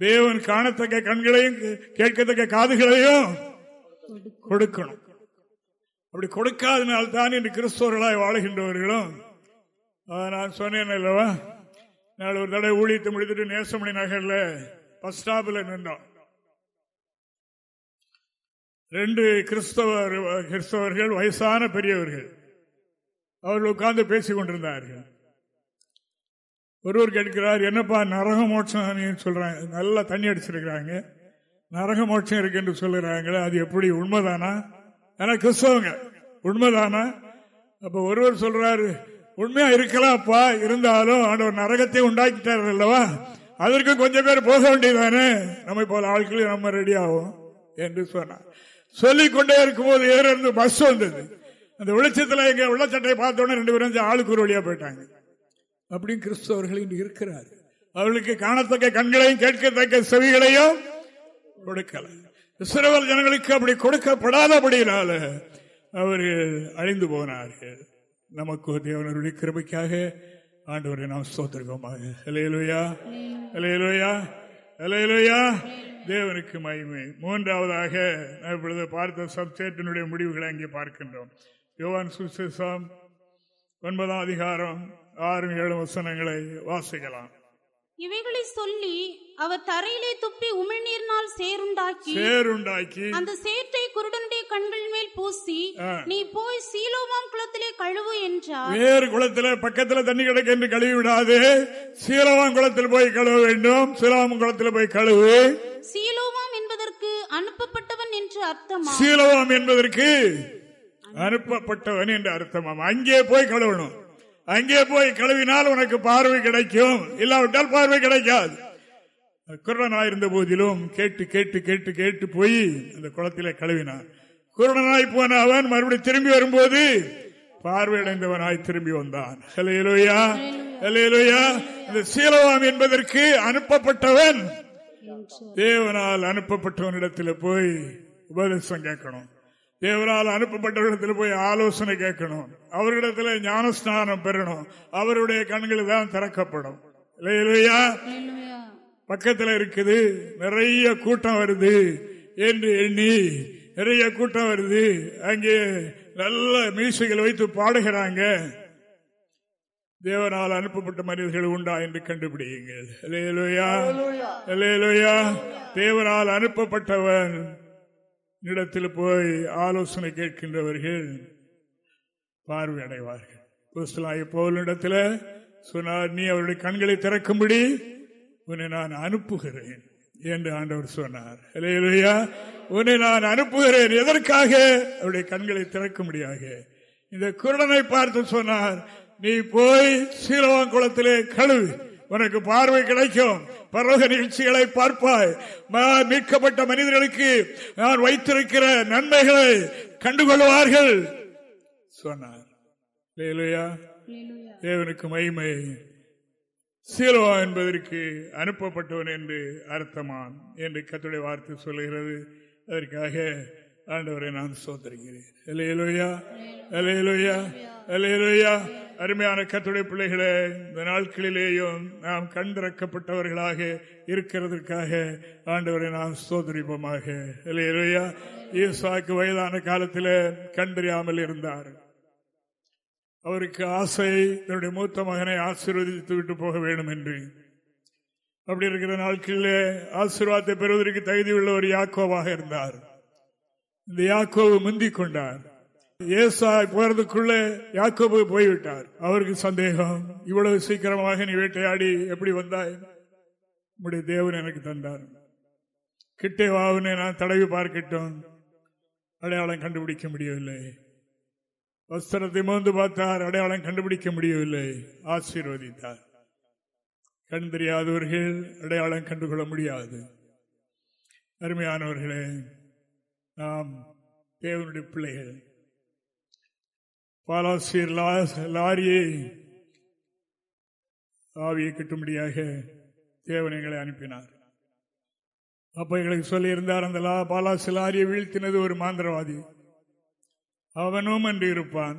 தேவன் காணத்தக்க கண்களையும் கேட்கத்தக்க காதுகளையும் கொடுக்கணும். அப்படி கொடுக்காதனால்தான் இன்று கிறிஸ்தவர்களாய் வாழ்கின்றவர்களும். நான் சொன்னேன் அல்லவா? நாள் ஒரு தடவை ஊழியத்தை முடித்துட்டு நேசமணி நகர்ல பஸ் ஸ்டாப்ல நின்றோம். ரெண்டு கிறிஸ்தவர் கிறிஸ்தவர்கள் வயசான பெரியவர்கள். அவர்கள் உட்கார்ந்து பேசிக் கொண்டிருந்தார்கள். ஒருவர் கேட்கிறார் என்னப்பா நரக மோட்சம் சொல்றாங்க. நல்லா தண்ணி அடிச்சிருக்கிறாங்க. நரக மோட்சம் இருக்கு என்று சொல்லுறாங்களே அது எப்படி? உண்மைதானா? ஏன்னா கிறிஸ்தவங்க உண்மைதானா? அப்ப ஒருவர் சொல்றாரு உண்மையா இருக்கலாம்ப்பா இருந்தாலும் ஆண்டவர் நரகத்தை உண்டாக்கிட்டார் அல்லவா? அதற்கு கொஞ்சம் பேர் போக வேண்டியதானே? நம்ம இப்போ ஆட்கள் நம்ம ரெடி ஆகும் என்று சொன்னார். சொல்லிக் கொண்டே இருக்கும் போது ஏற பஸ் வந்தது. அந்த வெளிச்சத்தில் எங்க உள்ளச்சட்டையை பார்த்தோன்னே ரெண்டு பேரும் ஆளுக்கு ஒரு வழியா போயிட்டாங்க. அப்படின்னு கிறிஸ்தவர்கள் இன்று இருக்கிறார். அவர்களுக்கு காணத்தக்க கண்களையும் கேட்கத்தக்க செவிகளையும் கொடுக்கல. இஸ்ரேல் ஜனங்களுக்கு அப்படி கொடுக்கப்படாதபடியினால அவர்கள் அழிந்து போனார்கள். நமக்கு தேவனருடைய கிருமைக்காக ஆண்டவரை நாம் சோத்திருக்கோமாக இலையலுயா இலையலுயா இலையலுயா தேவனுக்கு மகிமை. மூன்றாவதாக இப்பொழுது பார்த்த சப்சேட்டினுடைய முடிவுகளை அங்கே பார்க்கின்றோம். யோவான் சுசேஷம் ஒன்பதாம் அதிகாரம் ஆறு ஏழு வசனங்களை வாசிக்கலாம். இவைகளை சொல்லி அவர் தரையிலே துப்பி உமிழ்நீர்னால் சேருண்டாக்கி சேருண்டாக்கி அந்த சேற்றை குருடனுடைய கண்கள் மேல் பூசி நீ போய் சீலோவாம் குளத்திலே கழுவு என்றார். வேறு குளத்தில பக்கத்துல தண்ணி கிடைக்க என்று கழுவி விடாது சீலோவாம் குளத்தில் போய் கழுவ வேண்டும். சீலோவாம் குளத்தில் போய் கழுவு. சீலோவாம் என்பதற்கு அனுப்பப்பட்டவன் என்று அர்த்தமா? சீலோவாம் என்பதற்கு அனுப்பப்பட்டவன் என்று அர்த்தமாம் அங்கே போய் கழுவணும். அங்கே போய் கழுவினால் உனக்கு பார்வை கிடைக்கும். இல்லாவிட்டால் பார்வை கிடைக்காது. குருடனாய் இருந்த போதிலும் கேட்டு கேட்டு கேட்டு கேட்டு போய் அந்த குளத்திலே கழுவினான். குருடனாய் போன அவன் மறுபடியும் திரும்பி வரும்போது பார்வையடைந்தவனாய் திரும்பி வந்தான். இந்த சீலவாம் என்பதற்கு அனுப்பப்பட்டவன் தேவனால் அனுப்பப்பட்டவனிடத்தில் போய் உபதேசம் கேட்கணும். தேவரால் அனுப்பப்பட்டவரிடத்தில் போய் ஆலோசனை கேட்கணும். அவரிடத்துல ஞானஸ்நானம் பெறணும். அவருடைய கண்கள் தான் திறக்கப்படும். இல்லையா பக்கத்தில் இருக்குது. நிறைய கூட்டம் வருது என்று எண்ணி நிறைய கூட்டம் வருது. அங்கே நல்ல மீசைகள் வைத்து பாடுகிறாங்க. தேவனால் அனுப்பப்பட்ட மனிதர்கள் உண்டா என்று கண்டுபிடியுங்கள். தேவனால் அனுப்பப்பட்டவன் இடத்தில் போய் ஆலோசனை கேட்கின்றவர்கள் பார்வை அடைவார்கள் போலிடத்தில் சொன்னார் நீ அவருடைய கண்களை திறக்கும்படி உன்னை நான் அனுப்புகிறேன் என்று ஆண்டவர் சொன்னார். உன்னை நான் அனுப்புகிறேன். எதற்காக? அவருடைய கண்களை திறக்கும்படியாக. இந்த குருடனை பார்த்து சொன்னார் நீ போய் சீலவாங்குளத்திலே கழுவு. உனக்கு பார்வை கிடைக்கும். பரலோக நிகழ்ச்சிகளை பார்ப்பாய். மீட்கப்பட்ட மனிதர்களுக்கு நான் வைத்திருக்கிற நன்மைகளை கண்டுகொள்வார்கள். சொன்னார். தேவனுக்கு மகிமை. சீலோவா என்பதற்கு அனுப்பப்பட்டவன் என்று அர்த்தமான் என்று கத்துடைய வார்த்தை சொல்லுகிறது. அதற்காக ஆண்டவரை நான் சோதரிக்கிறேன் அருமையான கத்துடைய பிள்ளைகளே இந்த நாட்களிலேயும் நாம் கண்டிறக்கப்பட்டவர்களாக இருக்கிறதற்காக ஆண்டவரை நாம் சோதரிப்போமாக இல்லையா ஈசாக்கு வயதான காலத்தில் கண்டறியாமல் இருந்தார். அவருக்கு ஆசை தன்னுடைய மூத்த மகனை ஆசீர்வதித்து விட்டு போக வேண்டும் என்று. அப்படி இருக்கிற நாட்களிலே ஆசீர்வாதத்தை பெறுவதற்கு தகுதி உள்ள ஒரு யாக்கோவாக இருந்தார். இந்த யாக்கோவு முந்திக் கொண்டார். ஏசாய் போறதுக்குள்ளே யாக்கோபு போய்விட்டார். அவருக்கு சந்தேகம் இவ்வளவு சீக்கிரமாக நீ வேட்டையாடி எப்படி வந்தாய்? உடைய தேவன் எனக்கு தந்தார். கிட்டே வாவுன்னு நான் தடவி பார்க்கட்டும். அடையாளம் கண்டுபிடிக்க முடியவில்லை. வஸ்திரத்தை மோந்து பார்த்தார் அடையாளம் கண்டுபிடிக்க முடியவில்லை. ஆசீர்வதித்தார். கண் தெரியாதவர்கள் அடையாளம் கண்டுகொள்ள முடியாது. அருமையானவர்களே நாம் தேவனுடைய பிள்ளைகள் பாலாசிரியர் லாரியை ஆவியை கட்டும்படியாக தேவனைகளை அனுப்பினார். அப்ப எங்களுக்கு சொல்லியிருந்தார் அந்த பாலாசி லாரியை வீழ்த்தினது ஒரு மாந்திரவாதி. அவனும் என்று இருப்பான்.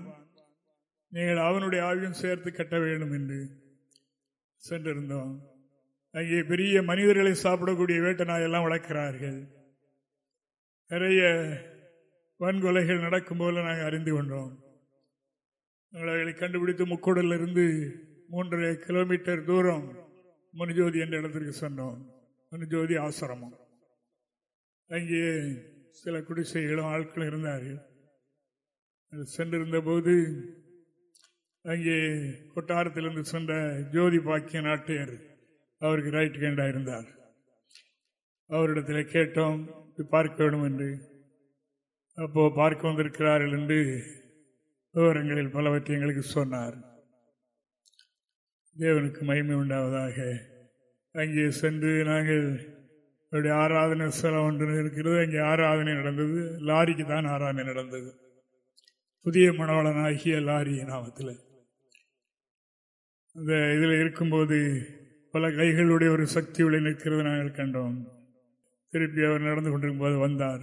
நீங்கள் அவனுடைய ஆவியும் சேர்த்து கட்ட வேண்டும் என்று சென்றிருந்தோம். அங்கே பெரிய மனிதர்களை சாப்பிடக்கூடிய வேட்ட நாயெல்லாம் வளர்க்கிறார்கள். நிறைய வன்கொலைகள் நடக்கும் போல நாங்கள் அறிந்து கொண்டோம். எங்களை கண்டுபிடித்து முக்கூடல இருந்து மூன்றரை கிலோமீட்டர் தூரம் முனிஜோதி என்ற இடத்திற்கு சொன்னோம் முனிஜோதி ஆசிரமம். அங்கே சில குடிசைகளும் ஆட்களும் இருந்தார்கள். சென்றிருந்த போது அங்கே கொட்டாரத்திலிருந்து சென்ற ஜோதி பாக்கிய நாட்டையர் அவருக்கு ரைட் கேண்டாக இருந்தார். அவரிடத்தில் கேட்டோம் பார்க்க வேண்டும் என்று அப்போ பார்க்க வந்திருக்கிறார்கள் என்று விவரங்களில் பலவற்றை எங்களுக்கு சொன்னார். தேவனுக்கு மகிமை உண்டாவதாக. அங்கே சென்று நாங்கள் அவருடைய ஆராதனை ஸ்தலம் ஒன்று இருக்கிறது. அங்கே ஆராதனை நடந்தது. லாரிக்கு தான் ஆராதனை நடந்தது. புதிய மணவளன் லாரி நாமத்தில். அந்த இதில் இருக்கும்போது பல கைகளுடைய ஒரு சக்தி உள்ள நிற்கிறது நாங்கள் கண்டோம். திருப்பி அவர் நடந்து கொண்டிருக்கும் போது வந்தார்.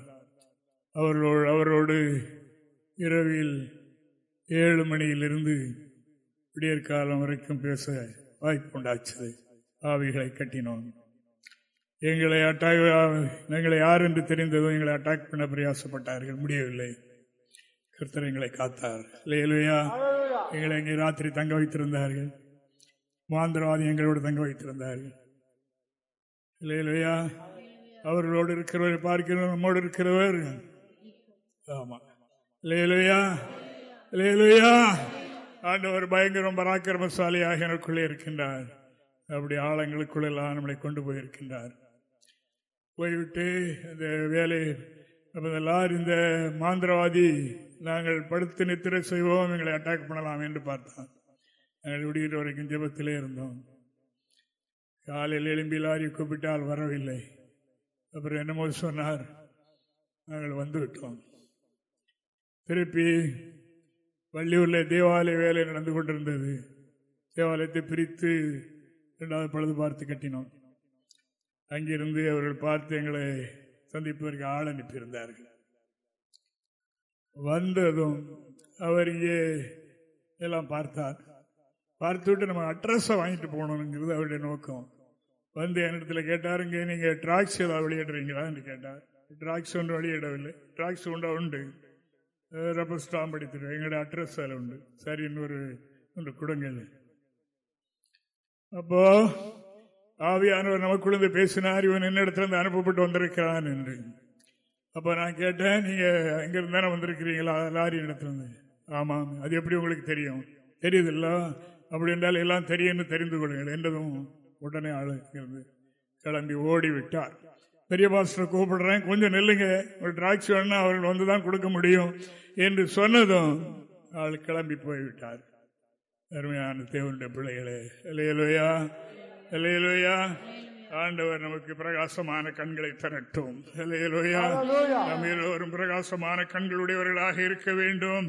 அவர்களோடு அவரோடு இரவில் ஏழு மணியிலிருந்து விடியற்காலம் வரைக்கும் பேச வாய்ப்பு உண்டாச்சது ஆவிகளை கட்டினோம். எங்களை அட்டாக் எங்களை யார் என்று தெரிந்ததும் எங்களை அட்டாக் பண்ண பிரயாசப்பட்டார்கள். முடியவில்லை. கர்த்தர் எங்களை காத்தார். இல்லையா எங்களை எங்கே ராத்திரி தங்க வைத்திருந்தார்கள். மாந்திரவாதி எங்களோடு தங்க வைத்திருந்தார்கள். இல்லையா அவர்களோடு இருக்கிறவர் பார்க்கிறவர் நம்மோடு இருக்கிறவர். ஆமா. லேலுயா லேலுயா ஆண்டவர் பயங்கரம் பராக்கிரமசாலியாக எனக்குள்ளே இருக்கின்றார். அப்படி ஆழங்களுக்குள்ளெல்லாம் நம்மளை கொண்டு போயிருக்கின்றார். போய்விட்டு அந்த வேலை எல்லாரும் இந்த மாந்திரவாதி நாங்கள் படுத்து நித்திரை செய்வோம் எங்களை அட்டாக் பண்ணலாம் என்று பார்த்தான். நாங்கள் விடுகிற வரைக்கும் ஜபத்திலே இருந்தோம். காலையில் எழும்பி லாரி கூப்பிட்டால் வரவில்லை. அப்புறம் என்னமோ சொன்னார். நாங்கள் வந்துவிட்டோம் திருப்பி வள்ளியூரில் தேவாலய வேலை நடந்து கொண்டிருந்தது. தேவாலயத்தை பிரித்து இரண்டாவது பழுது பார்த்து கட்டினோம். அங்கிருந்து அவர்கள் பார்த்து எங்களை சந்திப்பதற்கு ஆள் அனுப்பியிருந்தார்கள். வந்ததும் அவர் இங்கே எல்லாம் பார்த்தார். பார்த்துவிட்டு நம்ம அட்ரஸை வாங்கிட்டு போகணுங்கிறது அவருடைய நோக்கம். வந்து என்னிடத்துல கேட்டார் இங்கே நீங்கள் ட்ராக்ஸ் ஏதாவது வெளியிடுறீங்களா? என்று கேட்டார். டிராக்ஸ் ஒன்று வெளியிடவில்லை. டிராக்ஸ் உண்டா உண்டு. ரொம்ப ஸ்டாம்ப் அடித்துருவேன் எங்களோட அட்ரஸ் அதில் உண்டு சரி இன்னொரு ஒன்று கொடுங்கள் அப்போ ஆவியானவர் நமக்குள்ளது பேசினார் இவன் என்னிடத்துல இருந்து அனுப்பப்பட்டு வந்திருக்கிறான் என்று அப்போ நான் கேட்டேன் நீங்கள் எங்க தானே வந்திருக்கிறீங்களா லாரி இடத்துலருந்து ஆமாம் அது எப்படி உங்களுக்கு தெரியும் தெரியுதில்ல அப்படி என்றால் எல்லாம் தெரியும்னு தெரிந்து கொள்ளுங்கள் என்றதும் உடனே ஆளுங்கிறது கிளம்பி ஓடிவிட்டார் பெரிய பாஸ்டர் கூப்பிடுறேன். கொஞ்சம் நெல்லுங்க. ஒரு டிராக்ஸ் வேணும்னா அவர்கள் வந்துதான் கொடுக்க முடியும் என்று சொன்னதும் ஆள் கிளம்பி போய்விட்டார் அருமையான தேவனுடைய பிள்ளைகளே இல்லையலோயா இல்லையலோயா ஆண்டவர் நமக்கு பிரகாசமான கண்களை தரட்டும். நம்ம எல்லோரும் பிரகாசமான கண்களுடையவர்களாக இருக்க வேண்டும்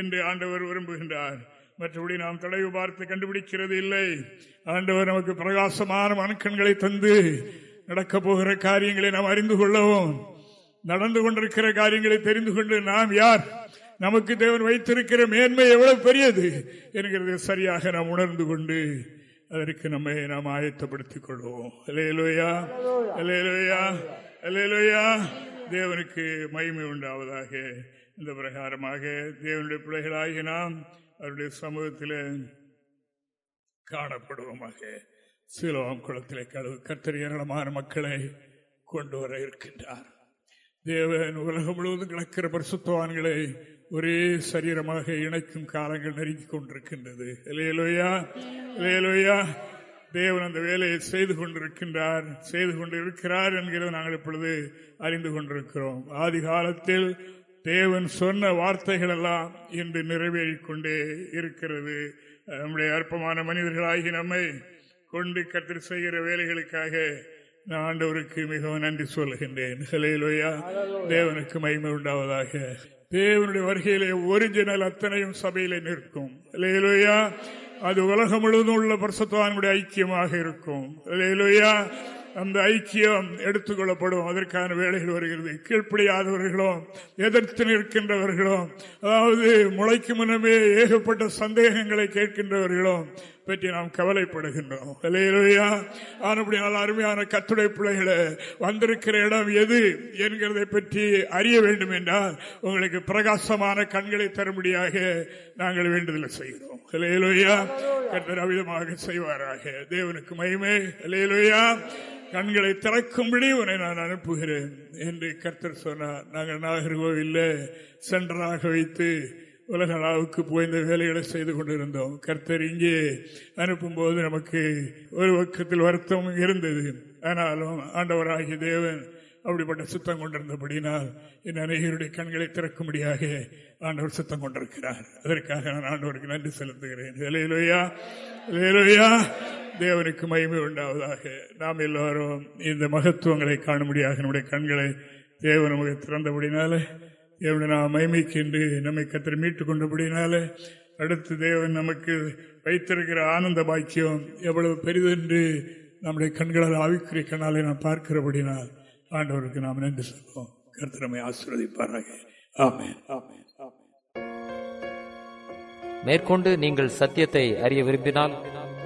என்று ஆண்டவர் விரும்புகின்றார். மற்றபடி நாம் தடவு பார்த்து கண்டுபிடிக்கிறது இல்லை. ஆண்டவர் நமக்கு பிரகாசமான மனக்கண்களை தந்து நடக்க போகிற காரியங்களை நாம் அறிந்து கொள்ளவும் நடந்து கொண்டிருக்கிற காரியங்களை தெரிந்து கொண்டு நாம் யார்? நமக்கு தேவன் வைத்திருக்கிற மேன்மை எவ்வளவு பெரியது என்கிறது சரியாக நாம் உணர்ந்து கொண்டு அதற்கு நம்மை நாம் ஆயத்தப்படுத்திக் கொள்வோம். அலையலோயா அலையலோயா அலையலோயா தேவனுக்கு மகிமை உண்டாவதாக. இந்த பிரகாரமாக தேவனுடைய பிள்ளைகளாகி நாம் அவருடைய சமூகத்தில் காணப்படுவோமாக. சீலோகம் குளத்திலே கழுவு கத்தர் ஏராளமான மக்களை கொண்டு வர இருக்கின்றார். தேவன் உலகம் முழுவதும் கிடக்கிற பரிசுத்தவான்களை ஒரே சரீரமாக இணைக்கும் காலங்கள் நெருங்கிக் கொண்டிருக்கின்றது. இலையலோயா இலையலோயா தேவன் அந்த வேலையை செய்து கொண்டிருக்கின்றார். செய்து கொண்டு இருக்கிறார் என்கிறத நாங்கள் இப்பொழுது அறிந்து கொண்டிருக்கிறோம். ஆதி காலத்தில் தேவன் சொன்ன வார்த்தைகள் எல்லாம் இன்று நிறைவேறிக் கொண்டே இருக்கிறது. நம்முடைய அற்பமான மனிதர்களாகி நம்மை கொண்டு கத்திர செய்கிற வேலைகளுக்காக நான் ஆண்டவருக்கு மிகவும் நன்றி சொல்லுகின்றேன். ஹலேலுயா தேவனுக்கு மகிமை உண்டாவதாக. தேவனுடைய வருகையிலே ஒரிஜினல் அத்தனையும் சபையிலே நிற்கும். ஹலேலுயா அது உலகம் முழுவதும் உள்ள பரிசுத்தவான்களுடைய ஐக்கியமாக இருக்கும். ஹலேலுயா அந்த ஐக்கியம் எடுத்துக்கொள்ளப்படும். அதற்கான வேலைகள் வருகிறது. கீழ்ப்படியாதவர்களும் எதிர்த்து நிற்கின்றவர்களும் அதாவது முளைக்கு முன்னமே ஏகப்பட்ட சந்தேகங்களை கேட்கின்றவர்களும் பற்றி நாம் கவலைப்படுகின்றோம். ஆனப்படியால் அருமையான கத்துடை பிள்ளைகளை வந்திருக்கிற இடம் எது என்கிறதை பற்றி அறிய வேண்டும் என்றால் உங்களுக்கு பிரகாசமான கண்களை தரும்படியாக நாங்கள் வேண்டுதல் செய்கிறோம். ஹலேலுயா கத்தர் அவிதமாக செய்வாராக. தேவனுக்கு மயமே ஹலேலுயா கண்களை திறக்கும்படி உன்னை நான் அனுப்புகிறேன் என்று கர்த்தர் சொன்னார். நாங்கள் நாகர்கோவில் சென்டராக வைத்து உலக அளவுக்கு போய் இந்த வேலைகளை செய்து கொண்டிருந்தோம். கர்த்தர் இங்கே அனுப்பும்போது நமக்கு ஒரு பக்கத்தில் வருத்தம் இருந்தது. ஆனாலும் ஆண்டவராகிய தேவன் அப்படிப்பட்ட சுத்தம் கொண்டிருந்தபடினால் என் அநேகருடைய கண்களை திறக்கும்படியாக ஆண்டவர் சுத்தம் கொண்டிருக்கிறார். அதற்காக நான் ஆண்டவருக்கு நன்றி செலுத்துகிறேன். வேலையிலோயா இலையிலோயா தேவனுக்கு மகிமை உண்டாவதாக. நாம் எல்லாரும் இந்த மகத்துவங்களை காணும்படியாக நம்முடைய கண்களை தேவன் நமக்கு திறந்தபடினால தேவனை நாம் மைமைக்கென்று நம்மை கத்திர மீட்டுக் கொண்டபடினால அடுத்து தேவன் நமக்கு வைத்திருக்கிற ஆனந்த பாக்கியம் எவ்வளவு பெரிதென்று நம்முடைய கண்களால் ஆவிக்குரிய கண்ணாலே நாம் பார்க்கிறபடினால் ஆண்டவருக்கு நாம் நன்றி சொல்வோம். கர்த்தரமை ஆசீர்வதிப்பாராக. ஆமே ஆமே மேற்கொண்டு நீங்கள் சத்தியத்தை அறிய விரும்பினால்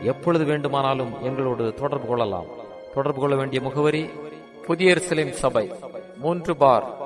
எப்பொழுது வேண்டுமானாலும் எங்களோடு தொடர்பு கொள்ளலாம். தொடர்பு கொள்ள வேண்டிய முகவரி புதிய சபை மூன்று பார்